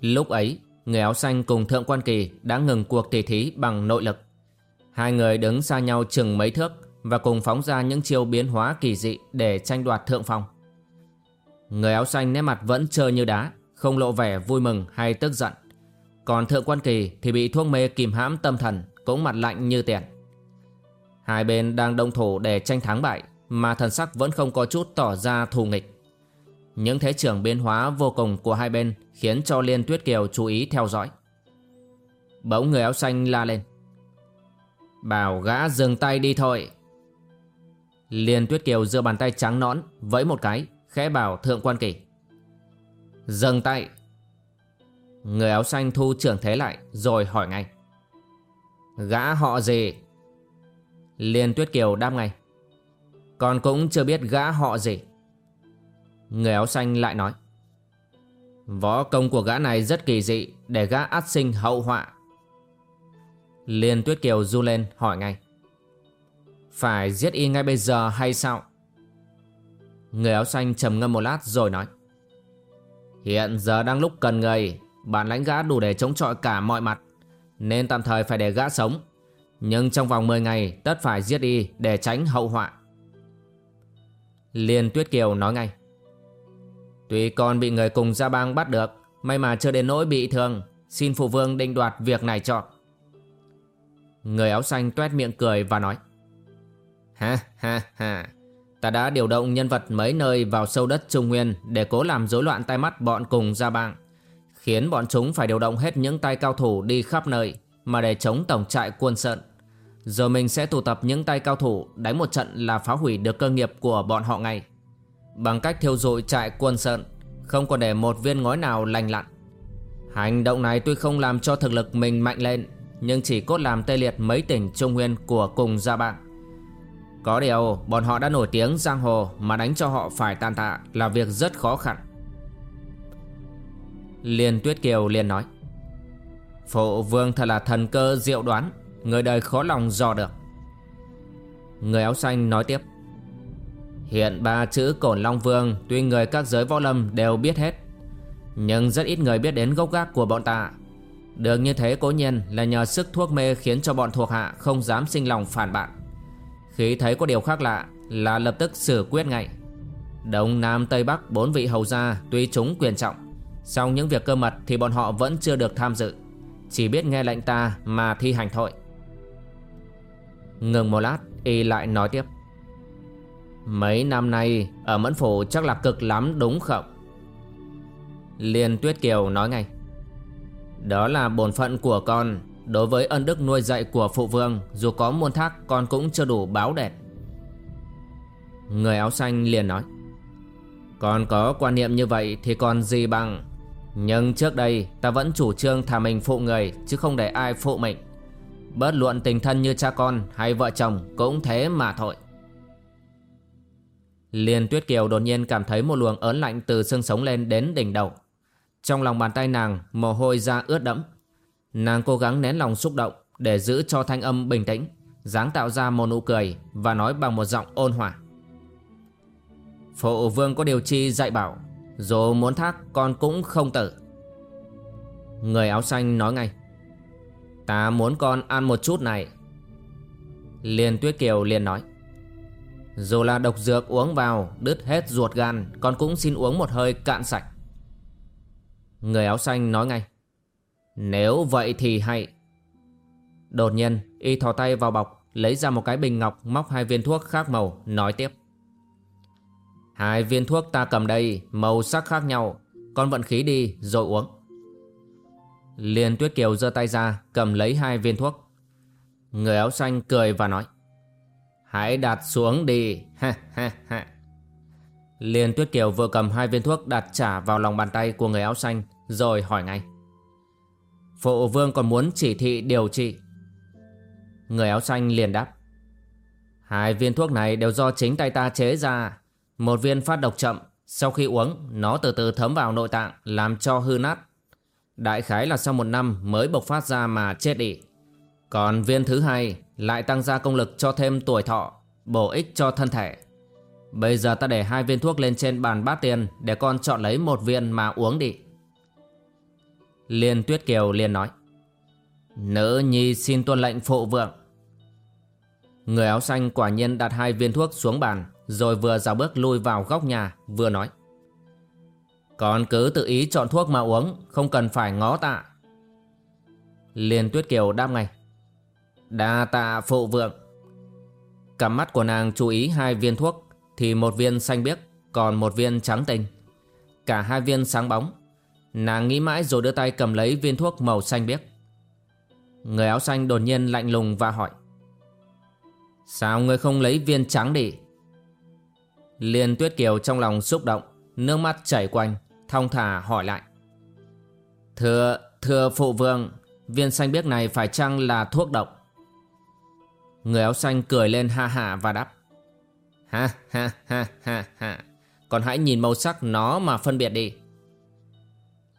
Lúc ấy, người áo xanh cùng Thượng Quan Kỳ đã ngừng cuộc tỉ thí bằng nội lực. Hai người đứng xa nhau chừng mấy thước và cùng phóng ra những chiêu biến hóa kỳ dị để tranh đoạt thượng phong. Người áo xanh nét mặt vẫn trơ như đá, không lộ vẻ vui mừng hay tức giận. Còn Thượng Quan Kỳ thì bị thuốc mê kìm hãm tâm thần, cũng mặt lạnh như tiền. Hai bên đang đông thủ để tranh thắng bại, mà thần sắc vẫn không có chút tỏ ra thù nghịch. Những thế trưởng biến hóa vô cùng của hai bên khiến cho Liên Tuyết Kiều chú ý theo dõi. Bỗng người áo xanh la lên. Bảo gã dừng tay đi thôi. Liên Tuyết Kiều giơ bàn tay trắng nõn, vẫy một cái, khẽ bảo Thượng Quan Kỳ. Dừng tay. Người áo xanh thu trưởng thế lại rồi hỏi ngay. Gã họ gì? Liên Tuyết Kiều đáp ngay. Còn cũng chưa biết gã họ gì. Người áo xanh lại nói, Võ công của gã này rất kỳ dị, Để gã át sinh hậu họa. Liên Tuyết Kiều du lên hỏi ngay, Phải giết y ngay bây giờ hay sao? Người áo xanh trầm ngâm một lát rồi nói, Hiện giờ đang lúc cần người Bản lãnh gã đủ để chống chọi cả mọi mặt, Nên tạm thời phải để gã sống. Nhưng trong vòng 10 ngày, tất phải giết y để tránh hậu họa. Liên Tuyết Kiều nói ngay Tuy con bị người cùng gia bang bắt được, May mà chưa đến nỗi bị thương, Xin phụ vương định đoạt việc này cho. Người áo xanh tuét miệng cười và nói, Ha ha ha, Ta đã điều động nhân vật mấy nơi vào sâu đất Trung Nguyên Để cố làm rối loạn tai mắt bọn cùng gia bang, Khiến bọn chúng phải điều động hết những tay cao thủ đi khắp nơi Mà để chống tổng trại quân sợn Giờ mình sẽ tụ tập những tay cao thủ, Đánh một trận là phá hủy được cơ nghiệp của bọn họ ngay. Bằng cách thiêu dụi trại quân sợn Không còn để một viên ngói nào lành lặn. Hành động này tuy không làm cho thực lực mình mạnh lên, Nhưng chỉ cốt làm tê liệt mấy tỉnh Trung Nguyên của cùng gia bạn Có điều, bọn họ đã nổi tiếng giang hồ Mà đánh cho họ phải tàn tạ là việc rất khó khăn. Liên Tuyết Kiều liền nói, Phụ vương thật là thần cơ diệu đoán, Người đời khó lòng dò được. Người áo xanh nói tiếp Hiện ba chữ Cổn Long Vương, Tuy người các giới võ lâm đều biết hết, Nhưng rất ít người biết đến gốc gác của bọn ta. Được như thế cố nhiên là nhờ sức thuốc mê Khiến cho bọn thuộc hạ không dám sinh lòng phản bạn Khi thấy có điều khác lạ Là lập tức xử quyết ngay. Đông Nam Tây Bắc bốn vị hầu gia Tuy chúng quyền trọng, Song những việc cơ mật thì bọn họ vẫn chưa được tham dự, Chỉ biết nghe lệnh ta mà thi hành thôi. Ngừng một lát, Y lại nói tiếp. Mấy năm nay, Ở Mẫn Phủ chắc là cực lắm, đúng không? Liên Tuyết Kiều nói ngay. Đó là bổn phận của con. Đối với ân đức nuôi dạy của phụ vương, Dù có muôn thác, con cũng chưa đủ báo đẹp Người áo xanh liền nói. Con có quan niệm như vậy thì còn gì bằng. Nhưng trước đây, ta vẫn chủ trương thả mình phụ người, Chứ không để ai phụ mình. Bớt luận tình thân như cha con hay vợ chồng cũng thế mà thôi. Liên Tuyết Kiều đột nhiên cảm thấy một luồng ớn lạnh từ xương sống lên đến đỉnh đầu. Trong lòng bàn tay nàng mồ hôi ra ướt đẫm. Nàng cố gắng nén lòng xúc động để giữ cho thanh âm bình tĩnh, dáng tạo ra một nụ cười và nói bằng một giọng ôn hòa. Phụ vương có điều chi dạy bảo, dù muốn thác con cũng không tử. Người áo xanh nói ngay. Ta muốn con ăn một chút này. Liên Tuyết Kiều liền nói. Dù là độc dược uống vào, Đứt hết ruột gan, Con cũng xin uống một hơi cạn sạch. Người áo xanh nói ngay, Nếu vậy thì hay Đột nhiên, Y thò tay vào bọc, Lấy ra một cái bình ngọc Móc hai viên thuốc khác màu, Nói tiếp, Hai viên thuốc ta cầm đây, Màu sắc khác nhau, Con vận khí đi, rồi uống. Liên Tuyết Kiều giơ tay ra, Cầm lấy hai viên thuốc. Người áo xanh cười và nói Hãy đặt xuống đi. Ha ha ha. Liên Tuyết Kiều vừa cầm hai viên thuốc đặt trả vào lòng bàn tay của người áo xanh, Rồi hỏi ngay. Phụ vương còn muốn chỉ thị điều trị. Người áo xanh liền đáp. Hai viên thuốc này đều do chính tay ta chế ra. Một viên phát độc chậm, Sau khi uống, Nó từ từ thấm vào nội tạng, Làm cho hư nát. Đại khái là sau một năm mới bộc phát ra mà chết đi. Còn viên thứ hai lại tăng gia công lực cho thêm tuổi thọ, Bổ ích cho thân thể. Bây giờ ta để hai viên thuốc lên trên bàn bát tiền Để con chọn lấy một viên mà uống đi. Liên Tuyết Kiều liền nói, Nữ nhi xin tuân lệnh phụ vượng. Người áo xanh quả nhiên đặt hai viên thuốc xuống bàn, Rồi vừa dạo bước lui vào góc nhà, Vừa nói, Con cứ tự ý chọn thuốc mà uống, Không cần phải ngó tạ. Liên Tuyết Kiều đáp ngay Đa tạ phụ vượng Cắm mắt của nàng chú ý hai viên thuốc Thì một viên xanh biếc Còn một viên trắng tinh. Cả hai viên sáng bóng. Nàng nghĩ mãi rồi đưa tay cầm lấy viên thuốc màu xanh biếc. Người áo xanh đột nhiên lạnh lùng và hỏi Sao ngươi không lấy viên trắng đi? Liên tuyết kiều trong lòng xúc động Nước mắt chảy quanh Thong thả hỏi lại Thưa, thưa phụ vương Viên xanh biếc này phải chăng là thuốc độc? Người áo xanh cười lên ha ha và đáp. Ha ha ha ha ha. Còn hãy nhìn màu sắc nó mà phân biệt đi.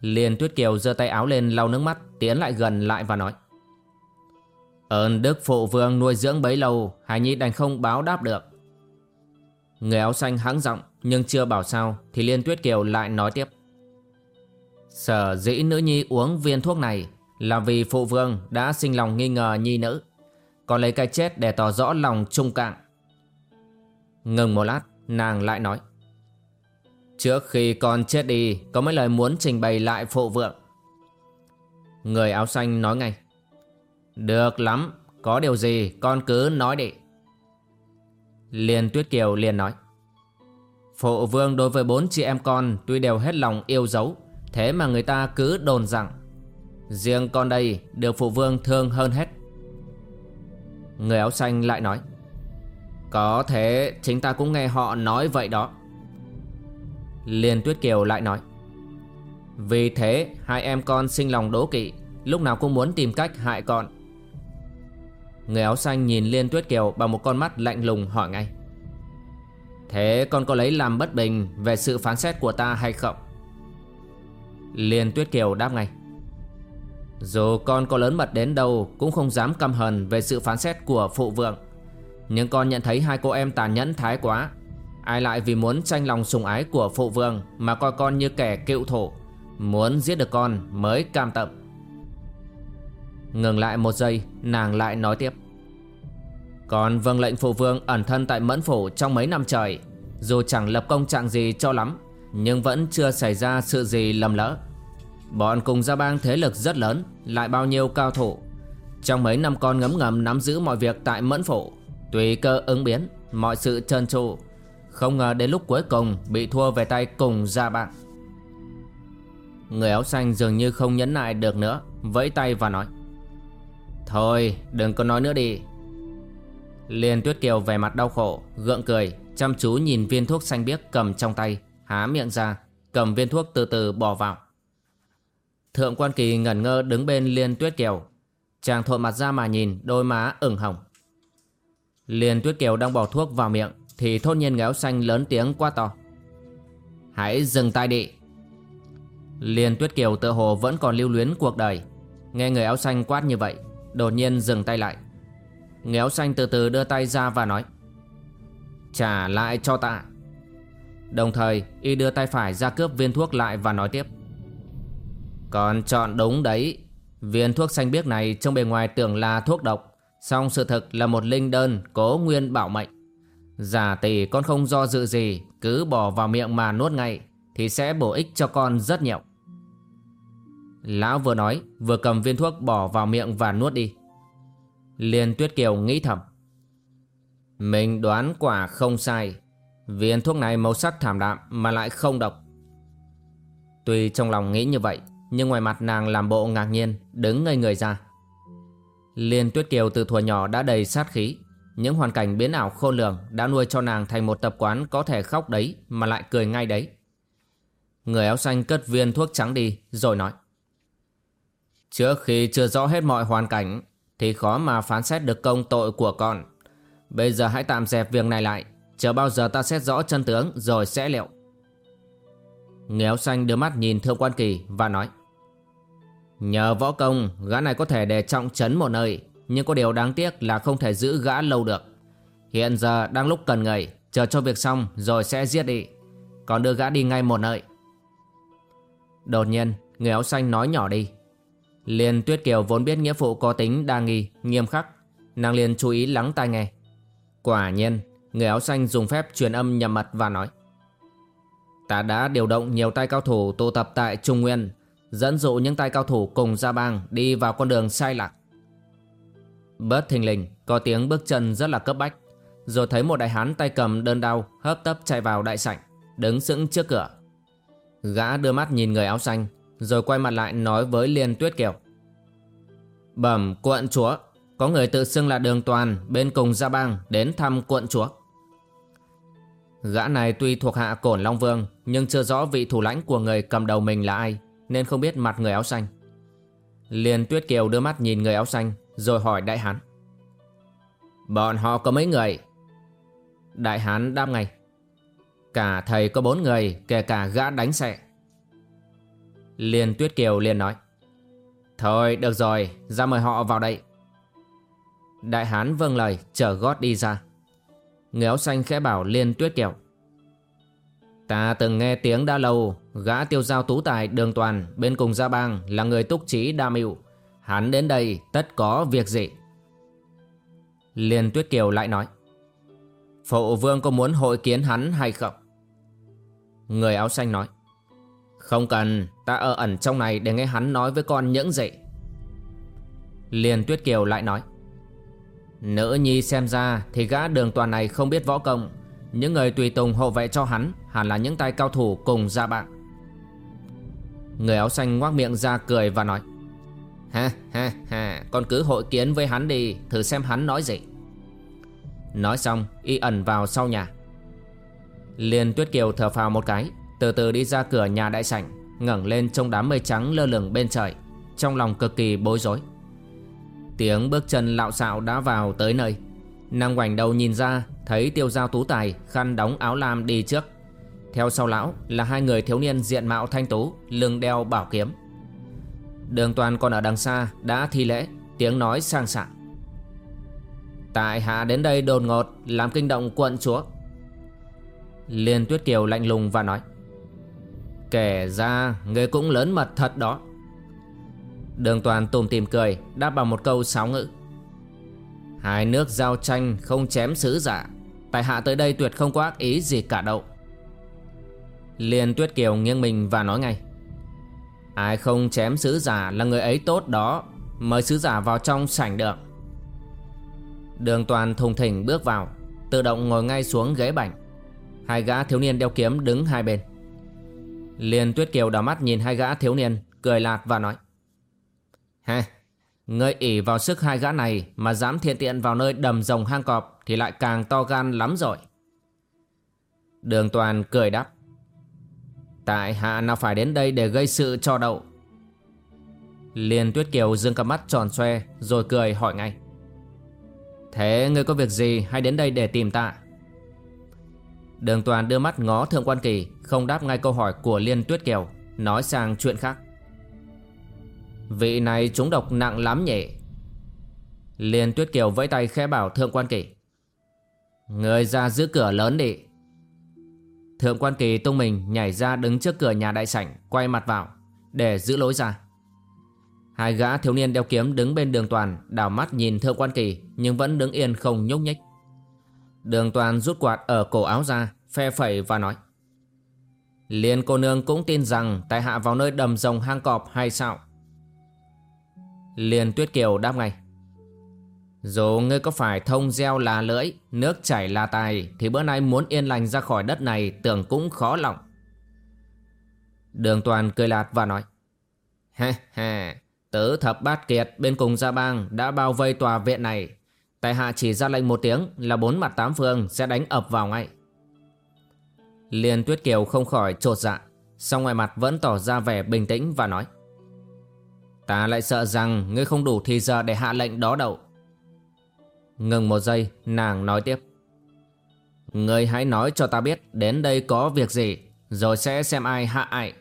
Liên Tuyết Kiều giơ tay áo lên lau nước mắt, Tiến lại gần lại và nói. Ơn Đức Phụ Vương nuôi dưỡng bấy lâu Hải Nhi đành không báo đáp được. Người áo xanh hắng giọng, Nhưng chưa bảo sao, Thì Liên Tuyết Kiều lại nói tiếp. Sở dĩ nữ nhi uống viên thuốc này Là vì Phụ Vương đã sinh lòng nghi ngờ nhi nữ. Còn lấy cái chết để tỏ rõ lòng trung cạn. Ngừng một lát, Nàng lại nói. Trước khi con chết đi, Có mấy lời muốn trình bày lại phụ vượng. Người áo xanh nói ngay. Được lắm, Có điều gì con cứ nói đi. Liên Tuyết Kiều liền nói. Phụ vương đối với bốn chị em con Tuy đều hết lòng yêu dấu, Thế mà người ta cứ đồn rằng, Riêng con đây được phụ vương thương hơn hết Người áo xanh lại nói, Có thế chính ta cũng nghe họ nói vậy đó Liên Tuyết Kiều lại nói, Vì thế hai em con sinh lòng đố kỵ, Lúc nào cũng muốn tìm cách hại con Người áo xanh nhìn Liên Tuyết Kiều bằng một con mắt lạnh lùng hỏi ngay, Thế con có lấy làm bất bình về sự phán xét của ta hay không? Liên Tuyết Kiều đáp ngay dù con có lớn mật đến đâu, Cũng không dám căm hờn về sự phán xét của phụ vượng. Nhưng con nhận thấy hai cô em tàn nhẫn thái quá. Ai lại vì muốn tranh lòng sùng ái của phụ vương Mà coi con như kẻ cựu thổ, Muốn giết được con mới cam tâm. Ngừng lại một giây, Nàng lại nói tiếp. Còn vâng lệnh phụ vương ẩn thân tại mẫn phủ trong mấy năm trời. Dù chẳng lập công trạng gì cho lắm, Nhưng vẫn chưa xảy ra sự gì lầm lỡ. Bọn cùng gia bang thế lực rất lớn, Lại bao nhiêu cao thủ. Trong mấy năm con ngấm ngầm nắm giữ mọi việc tại mẫn phủ Tùy cơ ứng biến, Mọi sự trơn tru, Không ngờ đến lúc cuối cùng Bị thua về tay cùng gia bang. Người áo xanh dường như không nhẫn nại được nữa, Vẫy tay và nói, Thôi, đừng có nói nữa đi. Liên Tuyết Kiều về mặt đau khổ, Gượng cười, Chăm chú nhìn viên thuốc xanh biếc cầm trong tay, Há miệng ra, Cầm viên thuốc từ từ bỏ vào. Thượng quan kỳ ngẩn ngơ đứng bên Liên Tuyết Kiều. Chàng thộn mặt ra mà nhìn, Đôi má ửng hồng. Liên Tuyết Kiều đang bỏ thuốc vào miệng, Thì thôn nhiên ngéo xanh lớn tiếng quá to. Hãy dừng tay đi. Liên Tuyết Kiều tự hồ vẫn còn lưu luyến cuộc đời. Nghe người áo xanh quát như vậy, Đột nhiên dừng tay lại. Người áo xanh từ từ đưa tay ra và nói, Trả lại cho ta. Đồng thời, y đưa tay phải ra cướp viên thuốc lại và nói tiếp còn chọn đúng đấy. Viên thuốc xanh biếc này trong bề ngoài tưởng là thuốc độc. Song sự thực là một linh đơn cố nguyên bảo mệnh. Giả tỷ con không do dự gì, Cứ bỏ vào miệng mà nuốt ngay, Thì sẽ bổ ích cho con rất nhiều. Lão vừa nói, Vừa cầm viên thuốc bỏ vào miệng và nuốt đi. Liên Tuyết Kiều nghĩ thầm. Mình đoán quả không sai. Viên thuốc này màu sắc thảm đạm Mà lại không độc. Tuy trong lòng nghĩ như vậy nhưng ngoài mặt nàng làm bộ ngạc nhiên, Đứng ngây người ra. Liên Tuyết Kiều từ thuở nhỏ đã đầy sát khí. Những hoàn cảnh biến ảo khôn lường Đã nuôi cho nàng thành một tập quán Có thể khóc đấy Mà lại cười ngay đấy. Người áo xanh cất viên thuốc trắng đi, Rồi nói. Trước khi chưa rõ hết mọi hoàn cảnh, Thì khó mà phán xét được công tội của con. Bây giờ hãy tạm dẹp việc này lại. Chờ bao giờ ta xét rõ chân tướng, Rồi sẽ liệu. Người xanh đưa mắt nhìn Thượng Quan Kỳ Và nói Nhờ võ công Gã này có thể để trọng trấn một nơi Nhưng có điều đáng tiếc là không thể giữ gã lâu được Hiện giờ đang lúc cần người Chờ cho việc xong rồi sẽ giết đi Còn đưa gã đi ngay một nơi Đột nhiên Người áo xanh nói nhỏ đi liền Tuyết Kiều vốn biết nghĩa phụ có tính đa nghi, nghiêm khắc, nàng liền chú ý lắng tai nghe. Quả nhiên, người áo xanh dùng phép truyền âm nhầm mật và nói. Ta đã điều động nhiều tay cao thủ tụ tập tại Trung Nguyên, dẫn dụ những tay cao thủ cùng gia bang đi vào con đường sai lạc. Bớt thình lình, có tiếng bước chân rất là cấp bách, rồi thấy một đại hán tay cầm đơn đao hấp tấp chạy vào đại sảnh, đứng sững trước cửa. Gã đưa mắt nhìn người áo xanh, rồi quay mặt lại nói với Liên Tuyết Kiều Bẩm quận chúa Có người tự xưng là đường toàn Bên cùng gia bang đến thăm quận chúa Gã này tuy thuộc hạ cổn Long Vương nhưng chưa rõ vị thủ lãnh của người cầm đầu mình là ai, Nên không biết mặt người áo xanh. Liền Tuyết Kiều đưa mắt nhìn người áo xanh, Rồi hỏi đại hán. Bọn họ có mấy người? Đại hán đáp ngay. Cả thầy có bốn người, Kể cả gã đánh xe. Liền Tuyết Kiều liền nói. Thôi, được rồi, Ra mời họ vào đây. Đại hán vâng lời, chở gót đi ra. Người áo xanh khẽ bảo Liên Tuyết Kiều. Ta từng nghe tiếng đã lâu, Gã tiêu giao tú tài đường toàn Bên cùng gia bang là người túc trí đa mưu. Hắn đến đây tất có việc gì? Liên Tuyết Kiều lại nói. Phụ vương có muốn hội kiến hắn hay không? Người áo xanh nói. Không cần, Ta ở ẩn trong này để nghe hắn nói với con những gì. Liên Tuyết Kiều lại nói. Nữ nhi xem ra Thì gã đường toàn này không biết võ công. Những người tùy tùng hộ vệ cho hắn Hẳn là những tay cao thủ cùng ra bạn. Người áo xanh ngoác miệng ra cười và nói, Ha ha ha, Con cứ hội kiến với hắn đi, Thử xem hắn nói gì. Nói xong, y ẩn vào sau nhà. Liên Tuyết Kiều thở phào một cái, Từ từ đi ra cửa nhà đại sảnh, ngẩng lên trong đám mây trắng lơ lửng bên trời, Trong lòng cực kỳ bối rối. Tiếng bước chân lạo xạo đã vào tới nơi. Nàng ngoảnh đầu nhìn ra, Thấy tiêu giao tú tài khăn đóng áo lam đi trước. Theo sau lão là hai người thiếu niên diện mạo thanh tú, Lưng đeo bảo kiếm. Đường toàn còn ở đằng xa đã thi lễ, Tiếng nói sang sảng. Tại hạ đến đây đồn ngột, Làm kinh động quận chúa. Liên Tuyết Kiều lạnh lùng và nói, Kể ra, người cũng lớn mật thật đó. Đường toàn tùm tìm cười, Đáp bằng một câu sáo ngữ, Hai nước giao tranh không chém sứ giả, Tại hạ tới đây tuyệt không có ác ý gì cả đâu. Liên Tuyết Kiều nghiêng mình và nói ngay. Ai không chém sứ giả là người ấy tốt đó. Mời sứ giả vào trong sảnh được. Đường toàn thùng thỉnh bước vào, Tự động ngồi ngay xuống ghế bành. Hai gã thiếu niên đeo kiếm đứng hai bên. Liên Tuyết Kiều đảo mắt nhìn hai gã thiếu niên, Cười lạc và nói. Ha Ngươi ỉ vào sức hai gã này Mà dám thiện tiện vào nơi đầm rồng hang cọp Thì lại càng to gan lắm rồi. Đường toàn cười đáp. Tại hạ nào phải đến đây để gây sự cho đậu? Liên Tuyết Kiều dương cặp mắt tròn xoe, Rồi cười hỏi ngay. Thế ngươi có việc gì hay đến đây để tìm ta. Đường toàn đưa mắt ngó Thượng Quan Kỳ, Không đáp ngay câu hỏi của Liên Tuyết Kiều, Nói sang chuyện khác. Vị này trúng độc nặng lắm nhỉ? Liên Tuyết Kiều vẫy tay khẽ bảo Thượng Quan Kỳ. Người ra giữ cửa lớn đi. Thượng Quan Kỳ tung mình nhảy ra đứng trước cửa nhà đại sảnh, Quay mặt vào, Để giữ lối ra. Hai gã thiếu niên đeo kiếm đứng bên đường toàn, Đảo mắt nhìn Thượng Quan Kỳ, Nhưng vẫn đứng yên không nhúc nhích. Đường toàn rút quạt ở cổ áo ra, Phe phẩy và nói, Liên cô nương cũng tin rằng Tại hạ vào nơi đầm rồng hang cọp hay sao? Liên tuyết kiều đáp ngay dù ngươi có phải thông gieo là lưỡi, Nước chảy là tài, Thì bữa nay muốn yên lành ra khỏi đất này Tưởng cũng khó lòng. Đường toàn cười lạt và nói Ha ha Tứ thập bát kiệt bên cùng gia bang Đã bao vây tòa viện này. Tài hạ chỉ ra lệnh một tiếng Là bốn mặt tám phương sẽ đánh ập vào ngay. Liên Tuyết Kiều không khỏi trột dạ Xong ngoài mặt vẫn tỏ ra vẻ bình tĩnh và nói, Ta lại sợ rằng ngươi không đủ thì giờ để hạ lệnh đó đâu. Ngừng một giây, nàng nói tiếp. Người hãy nói cho ta biết đến đây có việc gì, Rồi sẽ xem ai hạ ai.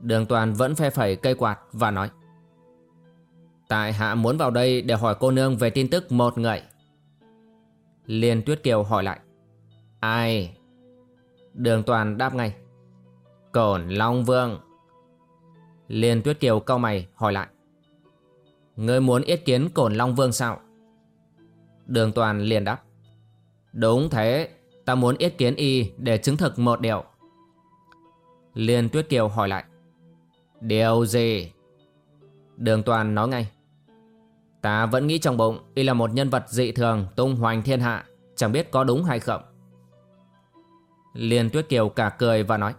Đường toàn vẫn phe phẩy cây quạt và nói. Tại hạ muốn vào đây để hỏi cô nương về tin tức một người. Liên Tuyết Kiều hỏi lại. Ai? Đường toàn đáp ngay. Cổn Long Vương. Liên Tuyết Kiều cau mày hỏi lại. Ngươi muốn yết kiến Cổn Long Vương sao? Đường toàn liền đáp. Đúng thế, Ta muốn yết kiến y để chứng thực một điều. Liên Tuyết Kiều hỏi lại. Điều gì? Đường toàn nói ngay. Ta vẫn nghĩ trong bụng Y là một nhân vật dị thường tung hoành thiên hạ, Chẳng biết có đúng hay không. Liên Tuyết Kiều cả cười và nói.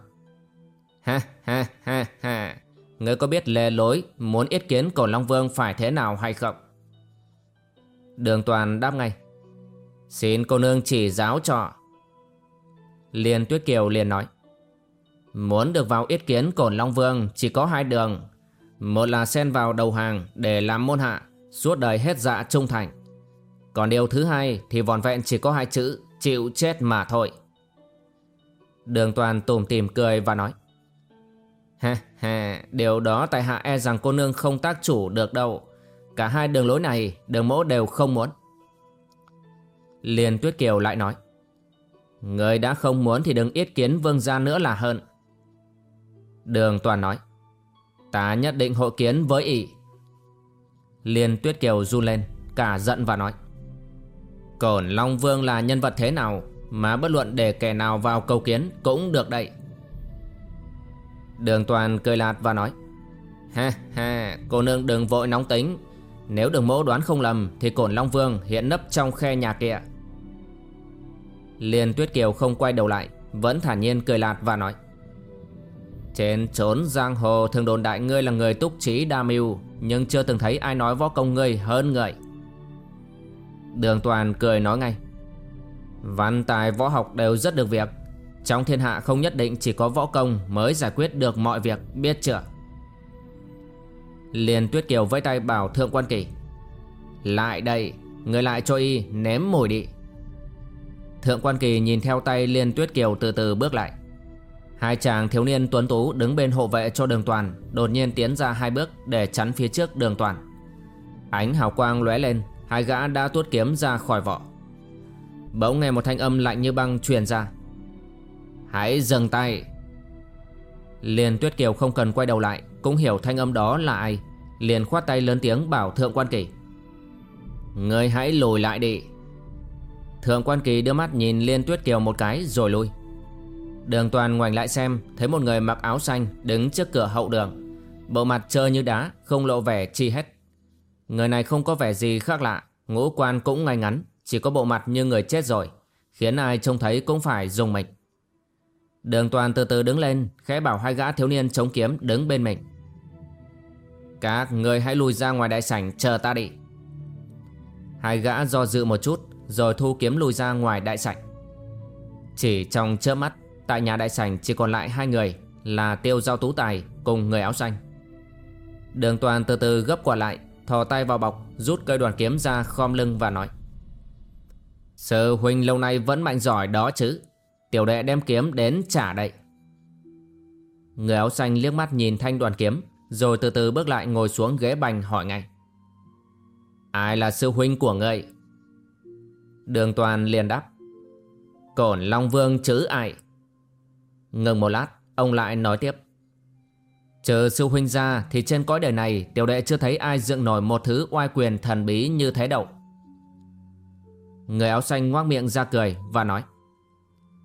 Ha ha ha ha. Ngươi có biết lề lối Muốn yết kiến cổ Long Vương phải thế nào hay không? Đường toàn đáp ngay. Xin cô nương chỉ giáo trọ Liên Tuyết Kiều liền nói. Muốn được vào yết kiến cổn Long Vương, chỉ có hai đường. Một là xen vào đầu hàng để làm môn hạ, Suốt đời hết dạ trung thành. Còn điều thứ hai thì vòn vẹn chỉ có hai chữ, Chịu chết mà thôi. Đường toàn tủm tìm cười và nói. Ha ha Điều đó tại hạ e rằng cô nương không tác chủ được đâu. Cả hai đường lối này, Đường mẫu đều không muốn. Liên Tuyết Kiều lại nói, Người đã không muốn thì đừng yết kiến vương gia nữa là hơn. Đường toàn nói, Ta nhất định hội kiến với ỷ. Liên Tuyết Kiều run lên, Cả giận và nói, Cổn Long Vương là nhân vật thế nào Mà bất luận để kẻ nào vào cầu kiến Cũng được đậy Đường toàn cười lạt và nói, Ha ha, Cô nương đừng vội nóng tính. Nếu đường mẫu đoán không lầm, Thì Cổn Long Vương hiện nấp trong khe nhà kia Liên Tuyết Kiều không quay đầu lại, Vẫn thản nhiên cười lạt và nói, Trên trốn giang hồ thường đồn đại ngươi là người túc trí đa mưu, Nhưng chưa từng thấy ai nói võ công ngươi hơn người. Đường toàn cười nói ngay, Văn tài võ học đều rất được việc, Trong thiên hạ không nhất định chỉ có võ công Mới giải quyết được mọi việc, biết chưa? Liền tuyết kiều với tay bảo thượng quan kỳ, Lại đây, Người lại cho y ném mồi đi. Thượng quan kỳ nhìn theo tay Liên Tuyết Kiều từ từ bước lại. Hai chàng thiếu niên tuấn tú đứng bên hộ vệ cho đường toàn, Đột nhiên tiến ra hai bước để chắn phía trước đường toàn. Ánh hào quang lóe lên, Hai gã đã tuốt kiếm ra khỏi vỏ. Bỗng nghe một thanh âm lạnh như băng truyền ra. Hãy dừng tay. Liên Tuyết Kiều không cần quay đầu lại cũng hiểu thanh âm đó là ai, Liền khoát tay lớn tiếng bảo Thượng Quan Kỳ. Người hãy lùi lại đi. Thượng quan kỳ đưa mắt nhìn Liên Tuyết Kiều một cái rồi lui. Đường toàn ngoảnh lại xem, Thấy một người mặc áo xanh đứng trước cửa hậu đường. Bộ mặt trơ như đá, Không lộ vẻ chi hết. Người này không có vẻ gì khác lạ, Ngũ quan cũng ngay ngắn, Chỉ có bộ mặt như người chết rồi, Khiến ai trông thấy cũng phải dùng mình. Đường toàn từ từ đứng lên, Khẽ bảo hai gã thiếu niên chống kiếm đứng bên mình. Các người hãy lùi ra ngoài đại sảnh, chờ ta đi. Hai gã do dự một chút, rồi thu kiếm lùi ra ngoài đại sảnh. Chỉ trong chớp mắt, Tại nhà đại sảnh chỉ còn lại hai người, Là tiêu giao tú tài cùng người áo xanh. Đường toàn từ từ gấp quả lại, Thò tay vào bọc, Rút cây đoàn kiếm ra khom lưng và nói, Sư huynh lâu nay vẫn mạnh giỏi đó chứ, Tiểu đệ đem kiếm đến trả đậy Người áo xanh liếc mắt nhìn thanh đoàn kiếm rồi từ từ bước lại ngồi xuống ghế bành hỏi ngay. Ai là sư huynh của ngươi Đường toàn liền đáp. Cổn Long Vương chứ ai? Ngừng một lát, Ông lại nói tiếp. Chờ sư huynh ra thì trên cõi đời này Tiểu đệ chưa thấy ai dựng nổi một thứ oai quyền thần bí như thế đâu. Người áo xanh ngoác miệng ra cười và nói.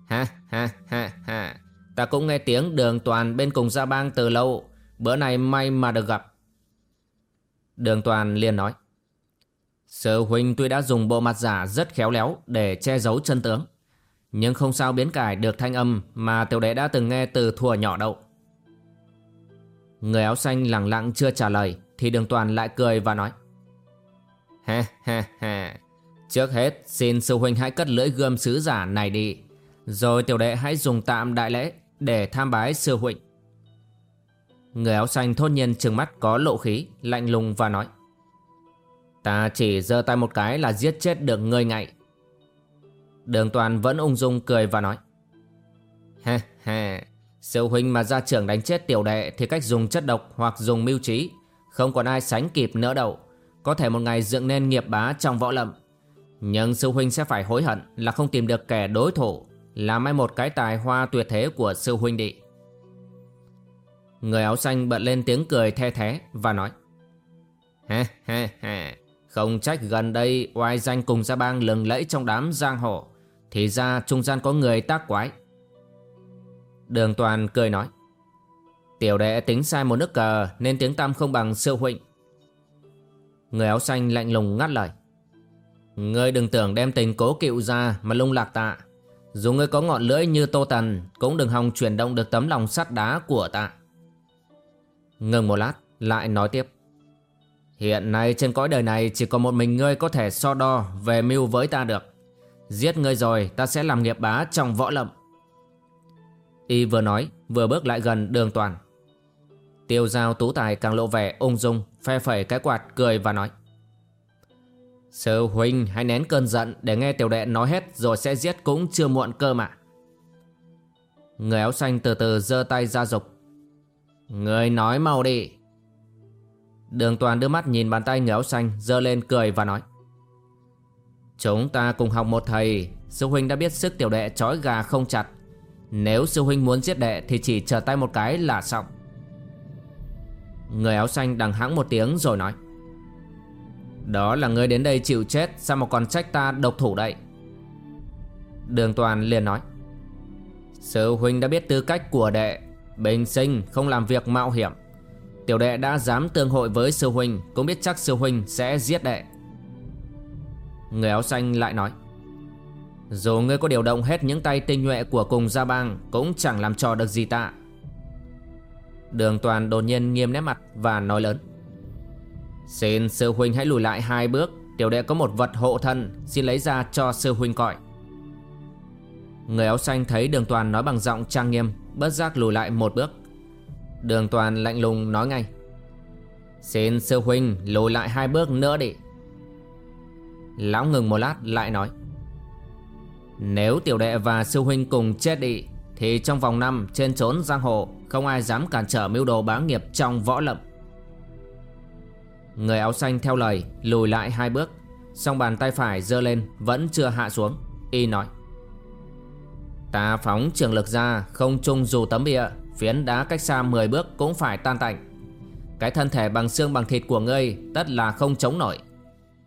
Ha ha ha ha. Ta cũng nghe tiếng đường toàn bên cùng gia bang từ lâu. Bữa này may mà được gặp. Đường toàn liền nói Sư huynh tuy đã dùng bộ mặt giả rất khéo léo để che giấu chân tướng, Nhưng không sao biến cải được thanh âm mà tiểu đệ đã từng nghe từ thuở nhỏ đâu. Người áo xanh lặng lặng chưa trả lời Thì đường toàn lại cười và nói Ha ha ha Trước hết xin sư huynh hãy cất lưỡi gươm sứ giả này đi, Rồi tiểu đệ hãy dùng tạm đại lễ để tham bái sư huynh Người áo xanh thốt nhiên trừng mắt có lộ khí, Lạnh lùng và nói, Ta chỉ giơ tay một cái là giết chết được người ngại. Đường toàn vẫn ung dung cười và nói Ha ha Sư huynh mà ra trưởng đánh chết tiểu đệ Thì cách dùng chất độc hoặc dùng mưu trí, Không còn ai sánh kịp nữa đâu. Có thể một ngày dựng nên nghiệp bá trong võ lâm. Nhưng sư huynh sẽ phải hối hận Là không tìm được kẻ đối thủ Làm ai một cái tài hoa tuyệt thế của sư huynh đi. Người áo xanh bật lên tiếng cười the thế Và nói, Ha ha ha, không trách gần đây oai danh cùng gia bang lừng lẫy trong đám giang hồ, Thì ra trung gian có người tác quái. Đường toàn cười nói, Tiểu đệ tính sai một nước cờ Nên tiếng tam không bằng siêu huynh Người áo xanh lạnh lùng ngắt lời, Ngươi đừng tưởng đem tình cố cựu ra Mà lung lạc tạ. Dù ngươi có ngọn lưỡi như tô tần, Cũng đừng hòng chuyển động được tấm lòng sắt đá của tạ. Ngừng một lát, Lại nói tiếp Hiện nay trên cõi đời này chỉ có một mình ngươi có thể so đo về mưu với ta được. Giết ngươi rồi, ta sẽ làm nghiệp bá trong võ lâm. Y vừa nói, vừa bước lại gần đường toàn. Tiêu giao tú tài càng lộ vẻ ung dung, phe phẩy cái quạt, cười và nói. Sư huynh, hãy nén cơn giận để nghe tiểu đệ nói hết rồi sẽ giết cũng chưa muộn cơ mà. Người áo xanh từ từ giơ tay ra dục. Người nói mau đi. Đường toàn đưa mắt nhìn bàn tay người áo xanh, giơ lên cười và nói. Chúng ta cùng học một thầy, Sư huynh đã biết sức tiểu đệ trói gà không chặt. Nếu sư huynh muốn giết đệ Thì chỉ trở tay một cái là xong. Người áo xanh đằng hãng một tiếng rồi nói. Đó là ngươi đến đây chịu chết, Sao mà còn trách ta độc thủ đây? Đường toàn liền nói. Sư huynh đã biết tư cách của đệ Bình sinh không làm việc mạo hiểm. Tiểu đệ đã dám tương hội với sư huynh, Cũng biết chắc sư huynh sẽ giết đệ. Người áo xanh lại nói, Dù ngươi có điều động hết những tay tinh nhuệ của cùng gia bang, Cũng chẳng làm trò được gì ta. Đường toàn đột nhiên nghiêm nét mặt và nói lớn, Xin sư huynh hãy lùi lại hai bước, Tiểu đệ có một vật hộ thân, Xin lấy ra cho sư huynh coi. Người áo xanh thấy đường toàn nói bằng giọng trang nghiêm Bất giác lùi lại một bước. Đường toàn lạnh lùng nói ngay. Xin sư huynh lùi lại hai bước nữa đi. Lão ngừng một lát lại nói. Nếu tiểu đệ và sư huynh cùng chết đi, Thì trong vòng năm trên trốn giang hồ, Không ai dám cản trở mưu đồ bá nghiệp trong võ lâm. Người áo xanh theo lời, lùi lại hai bước, song bàn tay phải giơ lên vẫn chưa hạ xuống, Y nói. Ta phóng trường lực ra, không chung dù tấm bia. Phiến đá cách xa 10 bước cũng phải tan tành. Cái thân thể bằng xương bằng thịt của ngươi, Tất là không chống nổi.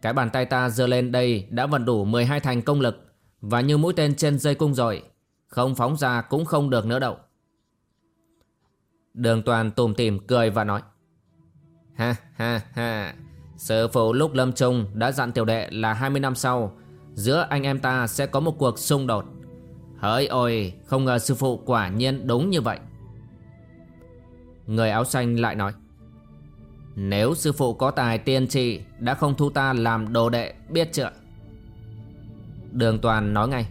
Cái bàn tay ta giơ lên đây Đã vận đủ 12 thành công lực, Và như mũi tên trên dây cung rồi, Không phóng ra cũng không được nữa đâu. Đường toàn tùm tìm cười và nói, Ha ha ha Sư phụ lúc lâm trung đã dặn tiểu đệ là 20 năm sau, Giữa anh em ta sẽ có một cuộc xung đột. Hỡi ôi, Không ngờ sư phụ quả nhiên đúng như vậy. Người áo xanh lại nói, Nếu sư phụ có tài tiên tri, Đã không thu ta làm đồ đệ, Biết chưa? Đường toàn nói ngay,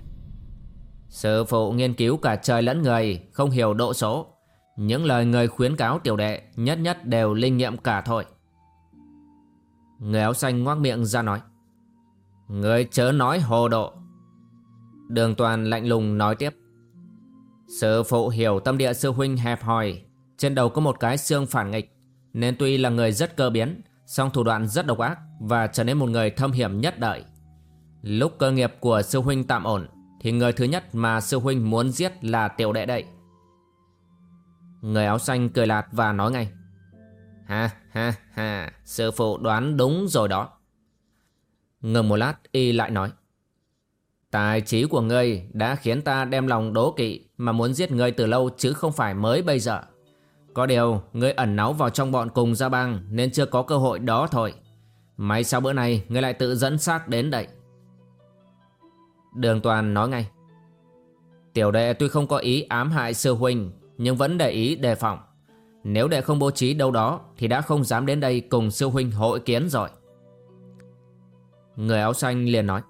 Sư phụ nghiên cứu cả trời lẫn người, Không hiểu độ số. Những lời người khuyến cáo tiểu đệ Nhất nhất đều linh nghiệm cả thôi. Người áo xanh ngoác miệng ra nói, Người chớ nói hồ độ Đường toàn lạnh lùng nói tiếp. Sư phụ hiểu tâm địa sư huynh hẹp hòi. Trên đầu có một cái xương phản nghịch. Nên tuy là người rất cơ biến, song thủ đoạn rất độc ác Và trở nên một người thâm hiểm nhất đợi. Lúc cơ nghiệp của sư huynh tạm ổn, Thì người thứ nhất mà sư huynh muốn giết là tiểu đệ đậy Người áo xanh cười lạt và nói ngay. Ha ha ha, Sư phụ đoán đúng rồi đó. Ngừng một lát, y lại nói. Tài trí của ngươi đã khiến ta đem lòng đố kỵ mà muốn giết ngươi từ lâu chứ không phải mới bây giờ. Có điều, ngươi ẩn náu vào trong bọn cùng gia bang nên chưa có cơ hội đó thôi. May sao bữa nay ngươi lại tự dẫn xác đến đây. Đường Toàn nói ngay. Tiểu đệ tuy không có ý ám hại sư huynh nhưng vẫn để ý đề phòng. Nếu đệ không bố trí đâu đó thì đã không dám đến đây cùng sư huynh hội kiến rồi. Người áo xanh liền nói.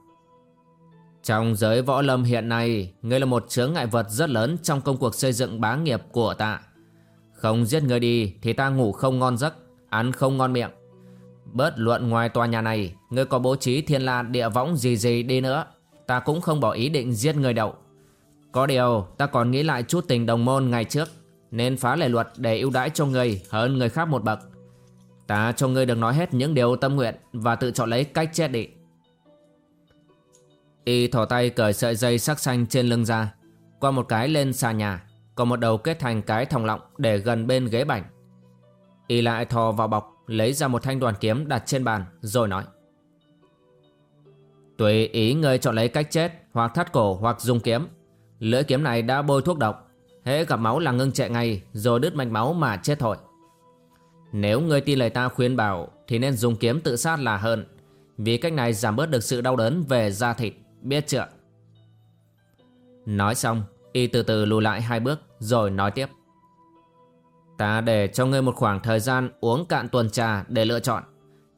Trong giới võ lâm hiện nay, ngươi là một chướng ngại vật rất lớn trong công cuộc xây dựng bá nghiệp của ta. Không giết ngươi đi thì ta ngủ không ngon giấc, ăn không ngon miệng. Bớt luận ngoài tòa nhà này, ngươi có bố trí thiên la địa võng gì gì đi nữa, ta cũng không bỏ ý định giết ngươi đâu. Có điều, ta còn nghĩ lại chút tình đồng môn ngày trước, nên phá lệ luật để ưu đãi cho ngươi hơn người khác một bậc. Ta cho ngươi được nói hết những điều tâm nguyện và tự chọn lấy cách chết định Y thỏ tay cởi sợi dây sắc xanh trên lưng ra. Qua một cái lên xà nhà, Còn một đầu kết thành cái thòng lọng Để gần bên ghế bành. Y lại thò vào bọc, Lấy ra một thanh đoàn kiếm đặt trên bàn, Rồi nói. Tùy ý người chọn lấy cách chết, Hoặc thắt cổ, hoặc dùng kiếm. Lưỡi kiếm này đã bôi thuốc độc. Hễ gặp máu là ngưng chạy ngay, Rồi đứt mạch máu mà chết thôi. Nếu người tin lời ta khuyên bảo, Thì nên dùng kiếm tự sát là hơn. Vì cách này giảm bớt được sự đau đớn về da thịt. Biết chưa? Nói xong, Y từ từ lùi lại hai bước, Rồi nói tiếp. Ta để cho ngươi một khoảng thời gian Uống cạn tuần trà để lựa chọn.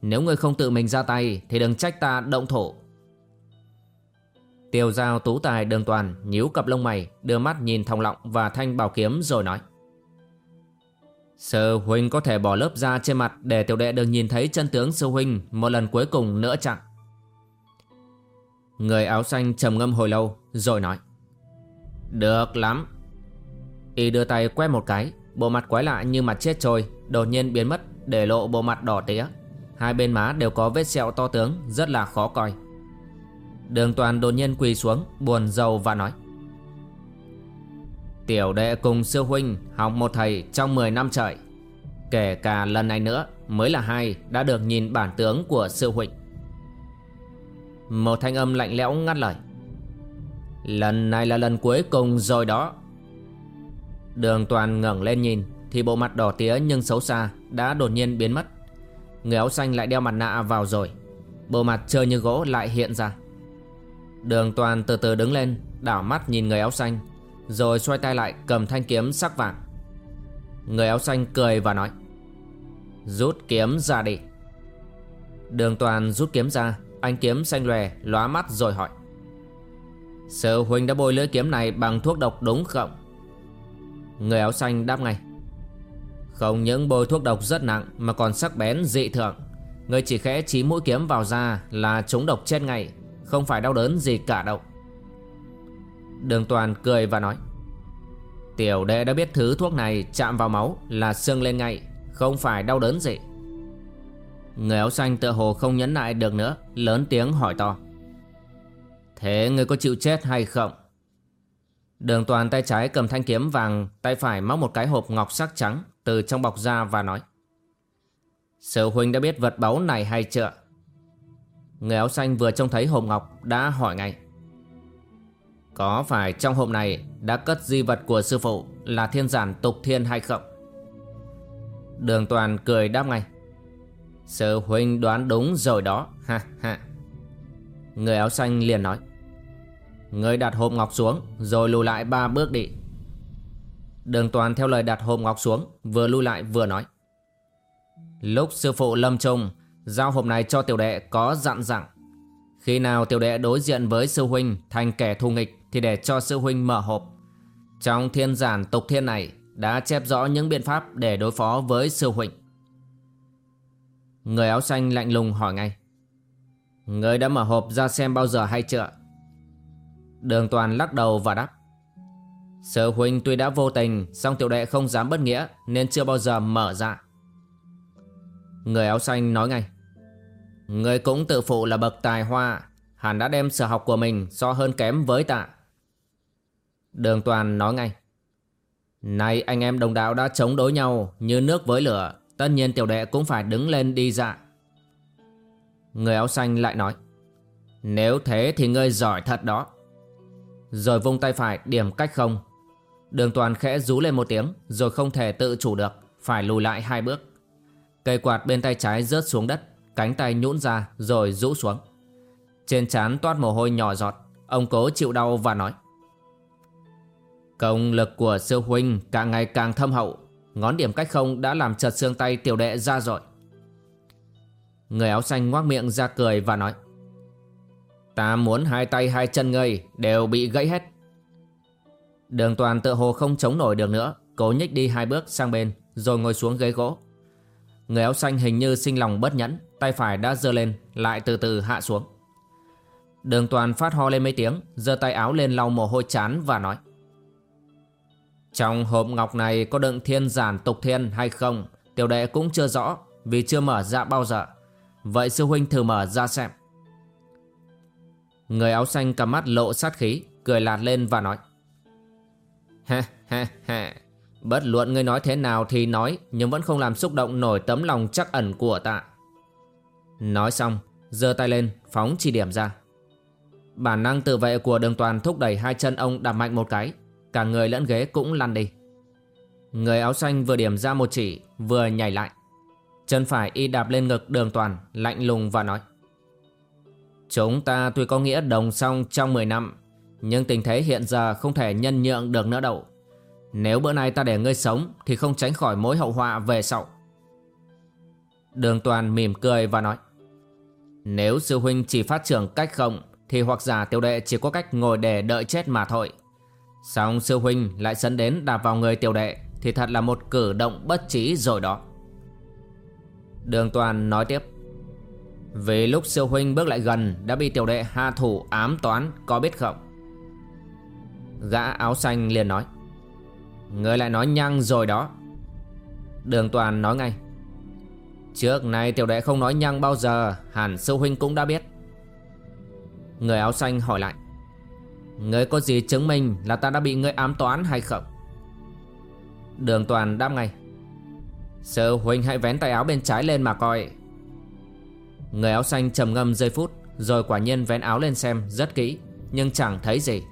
Nếu ngươi không tự mình ra tay, Thì đừng trách ta động thổ Tiêu giao tú tài đường toàn nhíu cặp lông mày, Đưa mắt nhìn thòng lọng và thanh bảo kiếm rồi nói. Sư huynh có thể bỏ lớp da trên mặt Để tiểu đệ được nhìn thấy chân tướng sư huynh Một lần cuối cùng nữa chẳng Người áo xanh trầm ngâm hồi lâu, Rồi nói. Được lắm. Y đưa tay quét một cái, Bộ mặt quái lạ như mặt chết trôi, Đột nhiên biến mất, để lộ bộ mặt đỏ tía. Hai bên má đều có vết sẹo to tướng, Rất là khó coi. Đường toàn đột nhiên quỳ xuống, Buồn rầu và nói. Tiểu đệ cùng sư huynh Học một thầy trong 10 năm trời. Kể cả lần này nữa, Mới là hai, đã được nhìn bản tướng của sư huynh. Một thanh âm lạnh lẽo ngắt lời. Lần này là lần cuối cùng rồi đó. Đường toàn ngẩng lên nhìn, Thì bộ mặt đỏ tía nhưng xấu xa Đã đột nhiên biến mất. Người áo xanh lại đeo mặt nạ vào rồi. Bộ mặt trơ như gỗ lại hiện ra. Đường toàn từ từ đứng lên, Đảo mắt nhìn người áo xanh, Rồi xoay tay lại cầm thanh kiếm sắc vàng. Người áo xanh cười và nói, Rút kiếm ra đi. Đường toàn rút kiếm ra anh kiếm xanh lòe, lóa mắt rồi hỏi. Sư huynh đã bôi lưỡi kiếm này bằng thuốc độc đúng không? Người áo xanh đáp ngay. Không những bôi thuốc độc rất nặng Mà còn sắc bén dị thường. Người chỉ khẽ chí mũi kiếm vào da Là trúng độc chết ngay, Không phải đau đớn gì cả đâu. Đường toàn cười và nói. Tiểu đệ đã biết thứ thuốc này chạm vào máu là sưng lên ngay, Không phải đau đớn gì. Người áo xanh tựa hồ không nhấn lại được nữa, Lớn tiếng hỏi to. Thế người có chịu chết hay không? Đường toàn tay trái cầm thanh kiếm vàng, Tay phải móc một cái hộp ngọc sắc trắng Từ trong bọc ra và nói. Sư huynh đã biết vật báu này hay chưa? Người áo xanh vừa trông thấy hộp ngọc Đã hỏi ngay. Có phải trong hộp này Đã cất di vật của sư phụ Là thiên giản tục thiên hay không? Đường toàn cười đáp ngay. Sư huynh đoán đúng rồi đó. Ha ha. Người áo xanh liền nói. Người đặt hộp ngọc xuống, Rồi lùi lại ba bước đi. Đường toàn theo lời đặt hộp ngọc xuống, Vừa lùi lại vừa nói. Lúc sư phụ lâm trung Giao hộp này cho tiểu đệ có dặn dặn. Khi nào tiểu đệ đối diện với sư huynh Thành kẻ thù nghịch Thì để cho sư huynh mở hộp. Trong thiên giản tục thiên này, Đã chép rõ những biện pháp để đối phó với sư huynh. Người áo xanh lạnh lùng hỏi ngay. Người đã mở hộp ra xem bao giờ hay chưa? Đường toàn lắc đầu và đáp. Sở huynh tuy đã vô tình, song tiểu đệ không dám bất nghĩa Nên chưa bao giờ mở ra. Người áo xanh nói ngay. Người cũng tự phụ là bậc tài hoa, Hẳn đã đem sở học của mình so hơn kém với tạ. Đường toàn nói ngay. Này anh em đồng đạo đã chống đối nhau Như nước với lửa. Tất nhiên tiểu đệ cũng phải đứng lên đi dạ. Người áo xanh lại nói, Nếu thế thì ngươi giỏi thật đó. Rồi vung tay phải điểm cách không. Đường toàn khẽ rú lên một tiếng, Rồi không thể tự chủ được, Phải lùi lại hai bước. Cây quạt bên tay trái rớt xuống đất, Cánh tay nhũn ra rồi rũ xuống. Trên trán toát mồ hôi nhỏ giọt, Ông cố chịu đau và nói, Công lực của sư huynh càng ngày càng thâm hậu Ngón điểm cách không đã làm chật xương tay tiểu đệ ra rồi. Người áo xanh ngoác miệng ra cười và nói, Ta muốn hai tay hai chân ngươi đều bị gãy hết. Đường toàn tự hồ không chống nổi được nữa, Cố nhích đi hai bước sang bên, Rồi ngồi xuống ghế gỗ. Người áo xanh hình như sinh lòng bất nhẫn, Tay phải đã dơ lên, Lại từ từ hạ xuống. Đường toàn phát ho lên mấy tiếng, giơ tay áo lên lau mồ hôi chán và nói trong hộp ngọc này có đựng thiên giản tục thiên hay không, Tiểu đệ cũng chưa rõ, Vì chưa mở ra bao giờ. Vậy sư huynh thử mở ra xem. Người áo xanh cầm mắt lộ sát khí, Cười lạt lên và nói. Ha ha ha Bất luận ngươi nói thế nào thì nói, Nhưng vẫn không làm xúc động nổi tấm lòng chắc ẩn của ta. Nói xong, giơ tay lên, phóng chỉ điểm ra. Bản năng tự vệ của đường toàn thúc đẩy hai chân ông đạp mạnh một cái. Cả người lẫn ghế cũng lăn đi. Người áo xanh vừa điểm ra một chỉ, Vừa nhảy lại. Chân phải y đạp lên ngực đường toàn, Lạnh lùng và nói, Chúng ta tuy có nghĩa đồng song trong 10 năm, Nhưng tình thế hiện giờ không thể nhân nhượng được nữa đâu. Nếu bữa nay ta để ngươi sống Thì không tránh khỏi mối hậu họa về sau. Đường toàn mỉm cười và nói, Nếu sư huynh chỉ phát triển cách không Thì hoặc giả tiểu đệ chỉ có cách ngồi để đợi chết mà thôi. Xong sư huynh lại dẫn đến đạp vào người tiểu đệ? Thì thật là một cử động bất trí rồi đó. Đường toàn nói tiếp. Vì lúc sư huynh bước lại gần Đã bị tiểu đệ hạ thủ ám toán, Có biết không? Gã áo xanh liền nói. Người lại nói nhăng rồi đó. Đường toàn nói ngay. Trước này tiểu đệ không nói nhăng bao giờ, Hẳn sư huynh cũng đã biết. Người áo xanh hỏi lại. Người có gì chứng minh là ta đã bị người ám toán hay không? Đường toàn đáp ngay. Sư huynh hãy vén tay áo bên trái lên mà coi. Người áo xanh trầm ngâm giây phút, Rồi quả nhiên vén áo lên xem, rất kỹ, Nhưng chẳng thấy gì.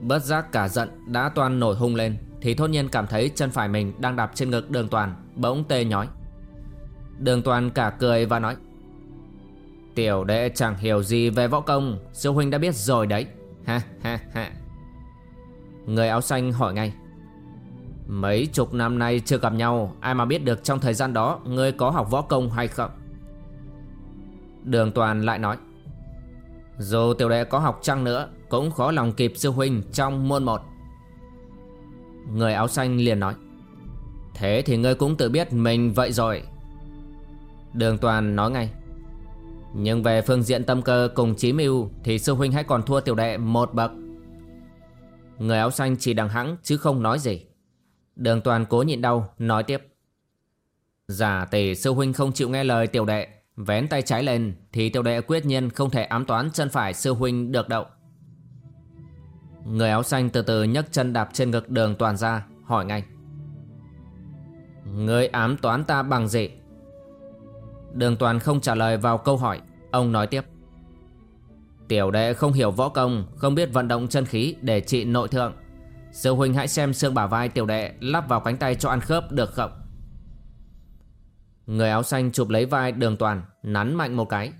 Bất giác cả giận đã toan nổi hung lên, Thì thốt nhiên cảm thấy chân phải mình đang đạp trên ngực đường toàn, Bỗng tê nhói. Đường toàn cả cười và nói, Tiểu đệ chẳng hiểu gì về võ công Sư huynh đã biết rồi đấy. Ha ha ha. Người áo xanh hỏi ngay. Mấy chục năm nay chưa gặp nhau, Ai mà biết được trong thời gian đó Ngươi có học võ công hay không? Đường toàn lại nói. Dù tiểu đệ có học chăng nữa, Cũng khó lòng kịp sư huynh trong môn một. Người áo xanh liền nói. Thế thì ngươi cũng tự biết mình vậy rồi. Đường toàn nói ngay. Nhưng về phương diện tâm cơ cùng chí mưu Thì sư huynh hãy còn thua tiểu đệ một bậc. Người áo xanh chỉ đằng hãng chứ không nói gì. Đường toàn cố nhịn đau, nói tiếp. Giả tỷ sư huynh không chịu nghe lời tiểu đệ, Vén tay trái lên Thì tiểu đệ quyết nhiên không thể ám toán chân phải sư huynh được đậu Người áo xanh từ từ nhấc chân đạp trên ngực đường toàn ra, Hỏi ngay. Người ám toán ta bằng gì? Đường toàn không trả lời vào câu hỏi. Ông nói tiếp. Tiểu đệ không hiểu võ công, Không biết vận động chân khí để trị nội thượng. Sư huynh hãy xem xương bả vai tiểu đệ Lắp vào cánh tay cho ăn khớp được không? Người áo xanh chụp lấy vai đường toàn, Nắn mạnh một cái.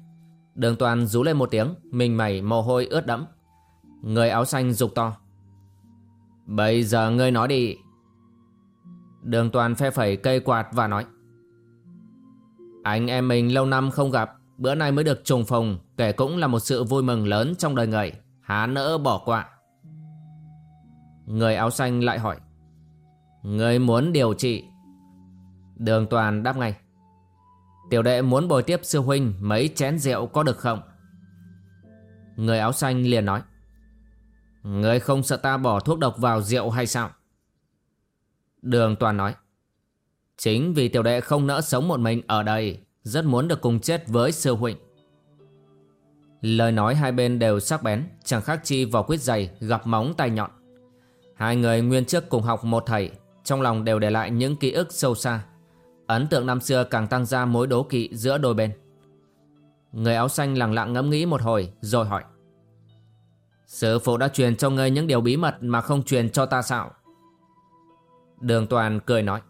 Đường toàn rú lên một tiếng, Mình mày mồ hôi ướt đẫm. Người áo xanh rục to. Bây giờ ngươi nói đi. Đường toàn phe phẩy cây quạt và nói. Anh em mình lâu năm không gặp, Bữa nay mới được trùng phùng Kể cũng là một sự vui mừng lớn trong đời người. Há nỡ bỏ qua. Người áo xanh lại hỏi, Người muốn điều trị? Đường toàn đáp ngay, Tiểu đệ muốn bồi tiếp sư huynh Mấy chén rượu có được không? Người áo xanh liền nói, Người không sợ ta bỏ thuốc độc vào rượu hay sao? Đường toàn nói Chính vì tiểu đệ không nỡ sống một mình ở đây, Rất muốn được cùng chết với sư huynh. Lời nói hai bên đều sắc bén, Chẳng khác chi vào quyết giày gặp móng tay nhọn. Hai người nguyên trước cùng học một thầy, Trong lòng đều để lại những ký ức sâu xa. Ấn tượng năm xưa càng tăng ra mối đố kỵ giữa đôi bên. Người áo xanh lặng lặng ngẫm nghĩ một hồi, Rồi hỏi. Sư phụ đã truyền cho ngươi những điều bí mật Mà không truyền cho ta sao? Đường toàn cười nói.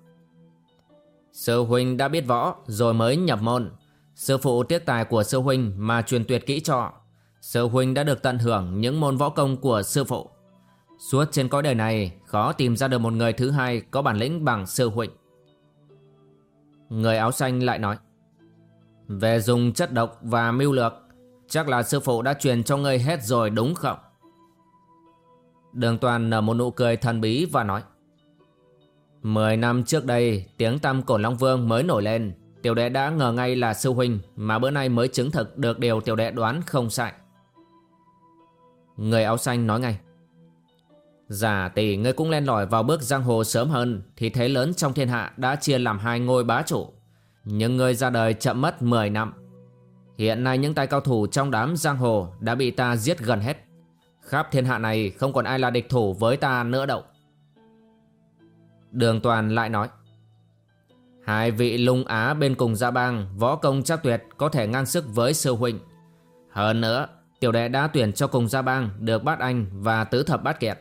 Sư huynh đã biết võ, Rồi mới nhập môn. Sư phụ tiếc tài của sư huynh Mà truyền tuyệt kỹ cho. Sư huynh đã được tận hưởng những môn võ công của sư phụ. Suốt trên cõi đời này, Khó tìm ra được một người thứ hai Có bản lĩnh bằng sư huynh. Người áo xanh lại nói, Về dùng chất độc và mưu lược, Chắc là sư phụ đã truyền cho ngươi hết rồi đúng không? Đường toàn nở một nụ cười thần bí và nói Mười năm trước đây, Tiếng tăm cổ Long Vương mới nổi lên. Tiểu đệ đã ngờ ngay là sư huynh, Mà bữa nay mới chứng thực được điều tiểu đệ đoán không sai. Người áo xanh nói ngay. Giả tỷ, ngươi cũng len lỏi vào bước giang hồ sớm hơn, Thì thế lớn trong thiên hạ đã chia làm hai ngôi bá chủ. Nhưng ngươi ra đời chậm mất 10 năm. Hiện nay những tay cao thủ trong đám giang hồ đã bị ta giết gần hết. Khắp thiên hạ này không còn ai là địch thủ với ta nữa đâu. Đường toàn lại nói. Hai vị lung á bên cùng gia bang, Võ công chắc tuyệt, có thể ngang sức với sư huynh. Hơn nữa, Tiểu đệ đã tuyển cho cùng gia bang Được bát anh và tứ thập bát kiệt.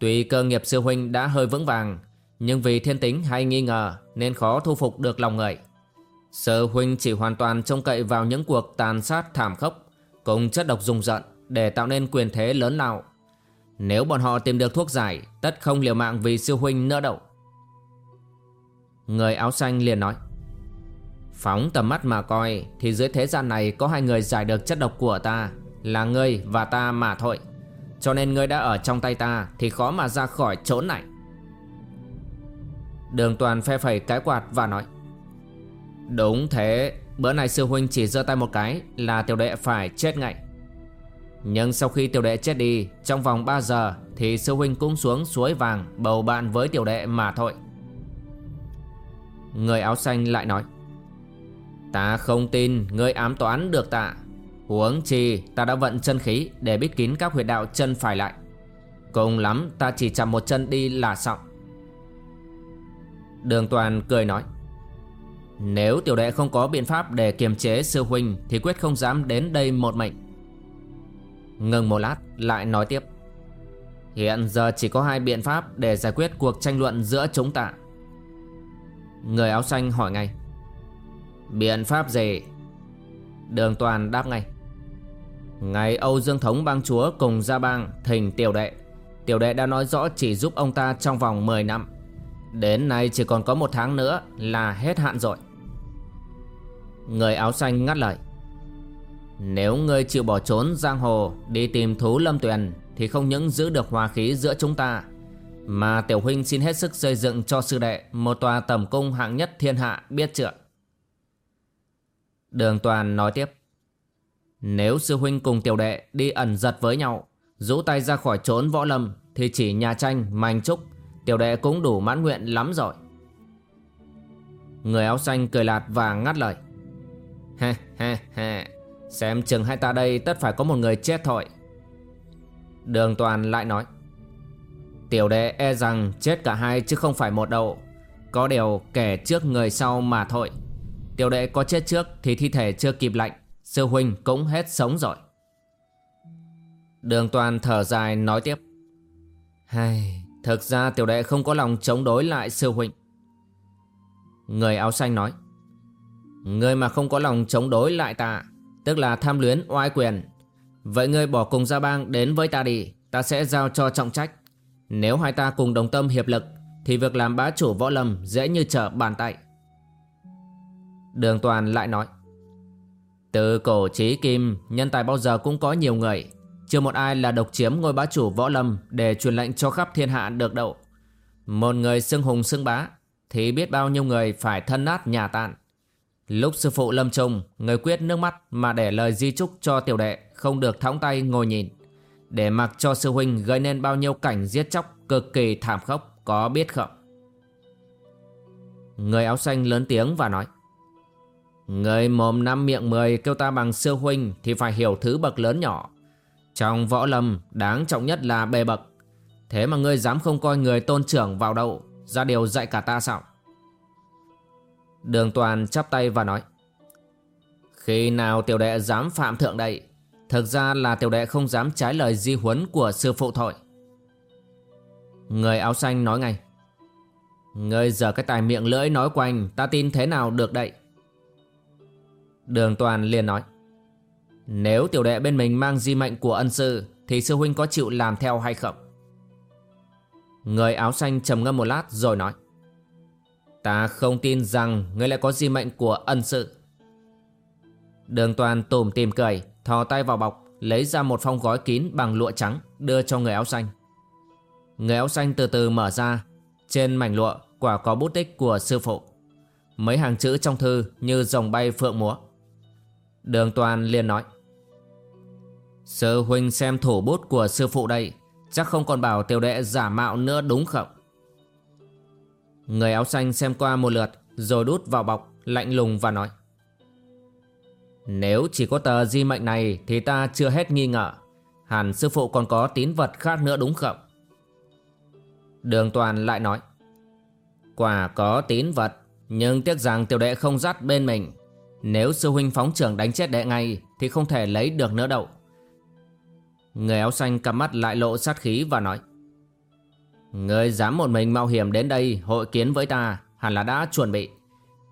Tuy cơ nghiệp sư huynh đã hơi vững vàng, Nhưng vì thiên tính hay nghi ngờ Nên khó thu phục được lòng người. Sư huynh chỉ hoàn toàn trông cậy vào những cuộc tàn sát thảm khốc, Cùng chất độc dùng giận Để tạo nên quyền thế lớn lao. Nếu bọn họ tìm được thuốc giải, Tất không liều mạng vì sư huynh nữa đâu Người áo xanh liền nói, Phóng tầm mắt mà coi, Thì dưới thế gian này có hai người giải được chất độc của ta, Là ngươi và ta mà thôi. Cho nên ngươi đã ở trong tay ta, Thì khó mà ra khỏi chỗ này. Đường toàn phe phẩy cái quạt và nói, Đúng thế, Bữa nay sư huynh chỉ giơ tay một cái Là tiểu đệ phải chết ngay. Nhưng sau khi tiểu đệ chết đi, Trong vòng 3 giờ Thì sư huynh cũng xuống suối vàng Bầu bạn với tiểu đệ mà thôi. Người áo xanh lại nói, Ta không tin người ám toán được ta. Huống chi ta đã vận chân khí để biết kín các huyệt đạo chân phải lại. Cùng lắm ta chỉ chạm một chân đi là xong. Đường toàn cười nói, Nếu tiểu đệ không có biện pháp để kiềm chế sư huynh Thì quyết không dám đến đây một mình. Ngừng một lát, lại nói tiếp. Hiện giờ chỉ có hai biện pháp để giải quyết cuộc tranh luận giữa chúng ta. Người áo xanh hỏi ngay. Biện pháp gì? Đường toàn đáp ngay. Ngày Âu Dương Thống bang chúa cùng gia bang thỉnh tiểu đệ. Tiểu đệ đã nói rõ chỉ giúp ông ta trong vòng 10 năm. Đến nay chỉ còn có một tháng nữa là hết hạn rồi. Người áo xanh ngắt lời. Nếu ngươi chịu bỏ trốn giang hồ Đi tìm thú lâm tuyền Thì không những giữ được hòa khí giữa chúng ta Mà tiểu huynh xin hết sức xây dựng cho sư đệ Một tòa tầm cung hạng nhất thiên hạ biết chưa? Đường toàn nói tiếp. Nếu sư huynh cùng tiểu đệ đi ẩn giật với nhau Rũ tay ra khỏi trốn võ lâm Thì chỉ nhà tranh, manh trúc Tiểu đệ cũng đủ mãn nguyện lắm rồi. Người áo xanh cười lạt và ngắt lời. Ha ha ha Xem chừng hai ta đây tất phải có một người chết thôi. Đường toàn lại nói Tiểu đệ e rằng chết cả hai chứ không phải một đâu. Có điều kẻ trước người sau mà thôi. Tiểu đệ có chết trước thì thi thể chưa kịp lạnh Sư huynh cũng hết sống rồi. Đường toàn thở dài nói tiếp Hay, Thực ra tiểu đệ không có lòng chống đối lại sư huynh. Người áo xanh nói Người mà không có lòng chống đối lại ta Tức là tham luyến oai quyền. Vậy ngươi bỏ cùng gia bang đến với ta đi, Ta sẽ giao cho trọng trách. Nếu hai ta cùng đồng tâm hiệp lực, Thì việc làm bá chủ võ lâm dễ như trở bàn tay. Đường toàn lại nói, Từ cổ chí kim, Nhân tài bao giờ cũng có nhiều người. Chưa một ai là độc chiếm ngôi bá chủ võ lâm Để truyền lệnh cho khắp thiên hạ được đậu Một người xưng hùng xưng bá, Thì biết bao nhiêu người phải thân nát nhà tàn. Lúc sư phụ lâm trùng, Người quyết nước mắt mà để lời di chúc cho tiểu đệ Không được thõng tay ngồi nhìn Để mặc cho sư huynh gây nên bao nhiêu cảnh giết chóc Cực kỳ thảm khốc, Có biết không? Người áo xanh lớn tiếng và nói, Người mồm năm miệng mười kêu ta bằng sư huynh Thì phải hiểu thứ bậc lớn nhỏ. Trong võ lâm, đáng trọng nhất là bề bậc. Thế mà ngươi dám không coi người tôn trưởng vào đậu Ra điều dạy cả ta sao? Đường toàn chắp tay và nói, Khi nào tiểu đệ dám phạm thượng đây Thực ra là tiểu đệ không dám trái lời di huấn của sư phụ thôi Người áo xanh nói ngay, Ngươi giờ cái tài miệng lưỡi nói quanh, Ta tin thế nào được đậy? Đường toàn liền nói, Nếu tiểu đệ bên mình mang di mệnh của ân sư, Thì sư huynh có chịu làm theo hay không? Người áo xanh trầm ngâm một lát rồi nói Ta không tin rằng ngươi lại có di mệnh của ân sự. Đường toàn tùm tìm cười, Thò tay vào bọc, Lấy ra một phong gói kín bằng lụa trắng, Đưa cho người áo xanh. Người áo xanh từ từ mở ra, Trên mảnh lụa quả có bút tích của sư phụ. Mấy hàng chữ trong thư như dòng bay phượng múa. Đường toàn liền nói, Sư huynh xem thủ bút của sư phụ đây, Chắc không còn bảo tiểu đệ giả mạo nữa đúng không? Người áo xanh xem qua một lượt, Rồi đút vào bọc, lạnh lùng và nói. Nếu chỉ có tờ di mệnh này Thì ta chưa hết nghi ngờ. Hẳn sư phụ còn có tín vật khác nữa đúng không? Đường toàn lại nói. Quả có tín vật, Nhưng tiếc rằng tiểu đệ không dắt bên mình. Nếu sư huynh phóng trưởng đánh chết đệ ngay Thì không thể lấy được nữa đâu. Người áo xanh cầm mắt lại lộ sát khí và nói ngươi dám một mình mạo hiểm đến đây hội kiến với ta Hẳn là đã chuẩn bị.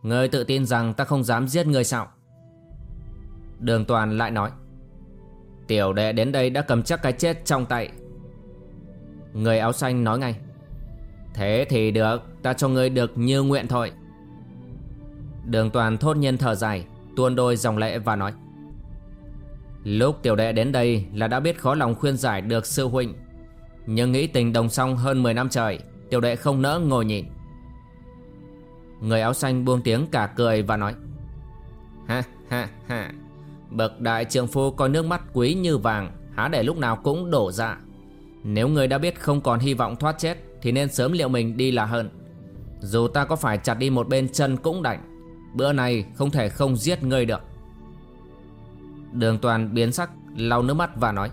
Ngươi tự tin rằng ta không dám giết ngươi sao? Đường toàn lại nói. Tiểu đệ đến đây đã cầm chắc cái chết trong tay. Người áo xanh nói ngay. Thế thì được, Ta cho ngươi được như nguyện thôi. Đường toàn thốt nhiên thở dài, Tuôn đôi dòng lệ và nói. Lúc tiểu đệ đến đây là đã biết khó lòng khuyên giải được sư huynh nhưng nghĩ tình đồng song hơn 10 năm trời, Tiểu đệ không nỡ ngồi nhìn Người áo xanh buông tiếng cả cười và nói, Ha ha ha, Bậc đại trường phu coi nước mắt quý như vàng, Há để lúc nào cũng đổ ra Nếu người đã biết không còn hy vọng thoát chết, Thì nên sớm liệu mình đi là hơn. Dù ta có phải chặt đi một bên chân cũng đành, Bữa này không thể không giết ngươi được. Đường toàn biến sắc, lau nước mắt và nói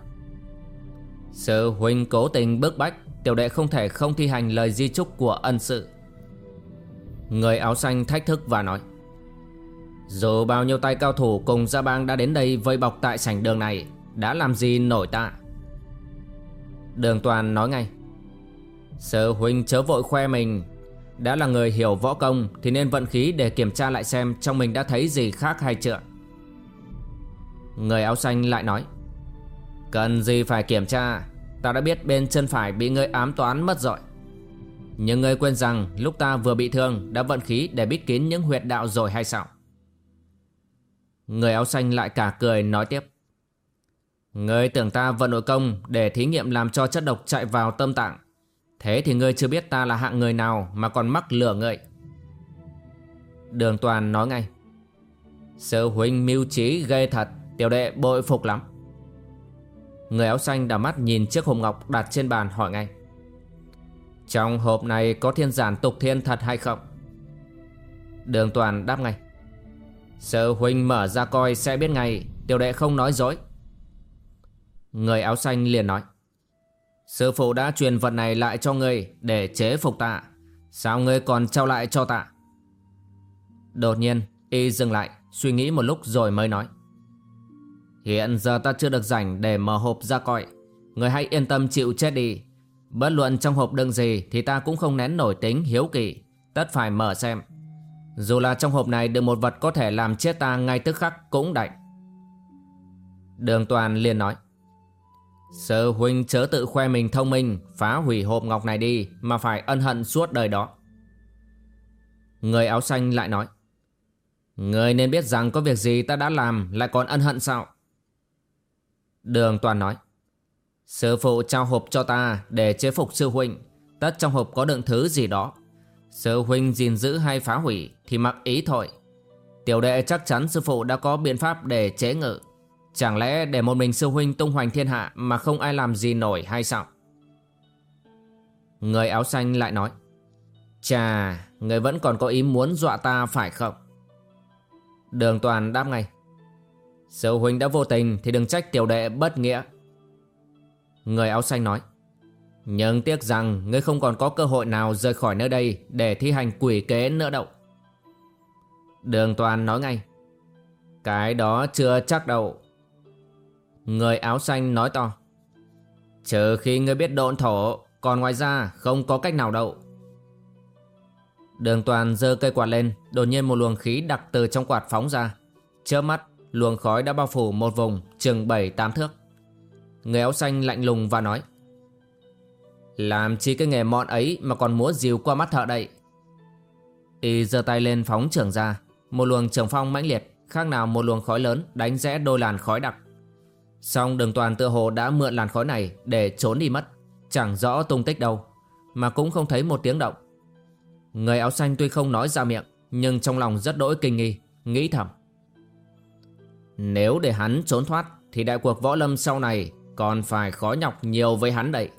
Sư huynh cố tình bức bách, Tiểu đệ không thể không thi hành lời di chúc của ân sự. Người áo xanh thách thức và nói, Dù bao nhiêu tay cao thủ cùng gia bang đã đến đây vây bọc tại sảnh đường này, Đã làm gì nổi tạ Đường toàn nói ngay Sở huynh chớ vội khoe mình. Đã là người hiểu võ công Thì nên vận khí để kiểm tra lại xem Trong mình đã thấy gì khác hay chưa. Người áo xanh lại nói Cần gì phải kiểm tra? Ta đã biết bên chân phải bị ngươi ám toán mất rồi. Nhưng ngươi quên rằng Lúc ta vừa bị thương Đã vận khí để bít kín những huyệt đạo rồi hay sao? Người áo xanh lại cả cười nói tiếp. Ngươi tưởng ta vận nội công Để thí nghiệm làm cho chất độc chạy vào tâm tạng. Thế thì ngươi chưa biết ta là hạng người nào Mà còn mắc lửa ngươi Đường toàn nói ngay. Sư huynh mưu trí ghê thật, Tiểu đệ bội phục lắm. Người áo xanh đảo mắt nhìn chiếc hộp ngọc đặt trên bàn hỏi ngay. Trong hộp này có thiên giản tục thiên thật hay không? Đường toàn đáp ngay. Sư huynh mở ra coi sẽ biết ngay, Tiểu đệ không nói dối. Người áo xanh liền nói. Sư phụ đã truyền vật này lại cho ngươi Để chế phục tạ Sao ngươi còn trao lại cho tạ Đột nhiên, Y dừng lại, Suy nghĩ một lúc rồi mới nói. Hiện giờ ta chưa được rảnh để mở hộp ra coi. Người hãy yên tâm chịu chết đi. Bất luận trong hộp đựng gì Thì ta cũng không nén nổi tính hiếu kỳ. Tất phải mở xem. Dù là trong hộp này được một vật có thể làm chết ta ngay tức khắc cũng đạnh Đường toàn liền nói, Sơ huynh chớ tự khoe mình thông minh, Phá hủy hộp ngọc này đi Mà phải ân hận suốt đời đó. Người áo xanh lại nói, Người nên biết rằng có việc gì ta đã làm Lại còn ân hận sao? Đường toàn nói, Sư phụ trao hộp cho ta Để chế phục sư huynh. Tất trong hộp có đựng thứ gì đó. Sư huynh gìn giữ hay phá hủy Thì mặc ý thôi. Tiểu đệ chắc chắn sư phụ đã có biện pháp để chế ngự. Chẳng lẽ để một mình sư huynh tung hoành thiên hạ Mà không ai làm gì nổi hay sao? Người áo xanh lại nói, Chà, Người vẫn còn có ý muốn dọa ta phải không? Đường toàn đáp ngay Sư huynh đã vô tình Thì đừng trách tiểu đệ bất nghĩa. Người áo xanh nói, Nhưng tiếc rằng Ngươi không còn có cơ hội nào rời khỏi nơi đây Để thi hành quỷ kế nữa đâu. Đường toàn nói ngay, Cái đó chưa chắc đâu. Người áo xanh nói to, Trừ khi ngươi biết độn thổ, Còn ngoài ra không có cách nào đâu. Đường toàn giơ cây quạt lên, Đột nhiên một luồng khí đặc từ trong quạt phóng ra. Chớp mắt Luồng khói đã bao phủ một vùng, chừng 7-8 thước. Người áo xanh lạnh lùng và nói, Làm chi cái nghề mọn ấy Mà còn múa dìu qua mắt thợ đây Y giơ tay lên phóng trưởng ra, Một luồng trường phong mãnh liệt, Khác nào một luồng khói lớn đánh rẽ đôi làn khói đặc. Song đường toàn tựa hồ đã mượn làn khói này Để trốn đi mất, Chẳng rõ tung tích đâu, Mà cũng không thấy một tiếng động. Người áo xanh tuy không nói ra miệng, Nhưng trong lòng rất đỗi kinh nghi, Nghĩ thầm. Nếu để hắn trốn thoát, Thì đại cuộc võ lâm sau này Còn phải khó nhọc nhiều với hắn đấy.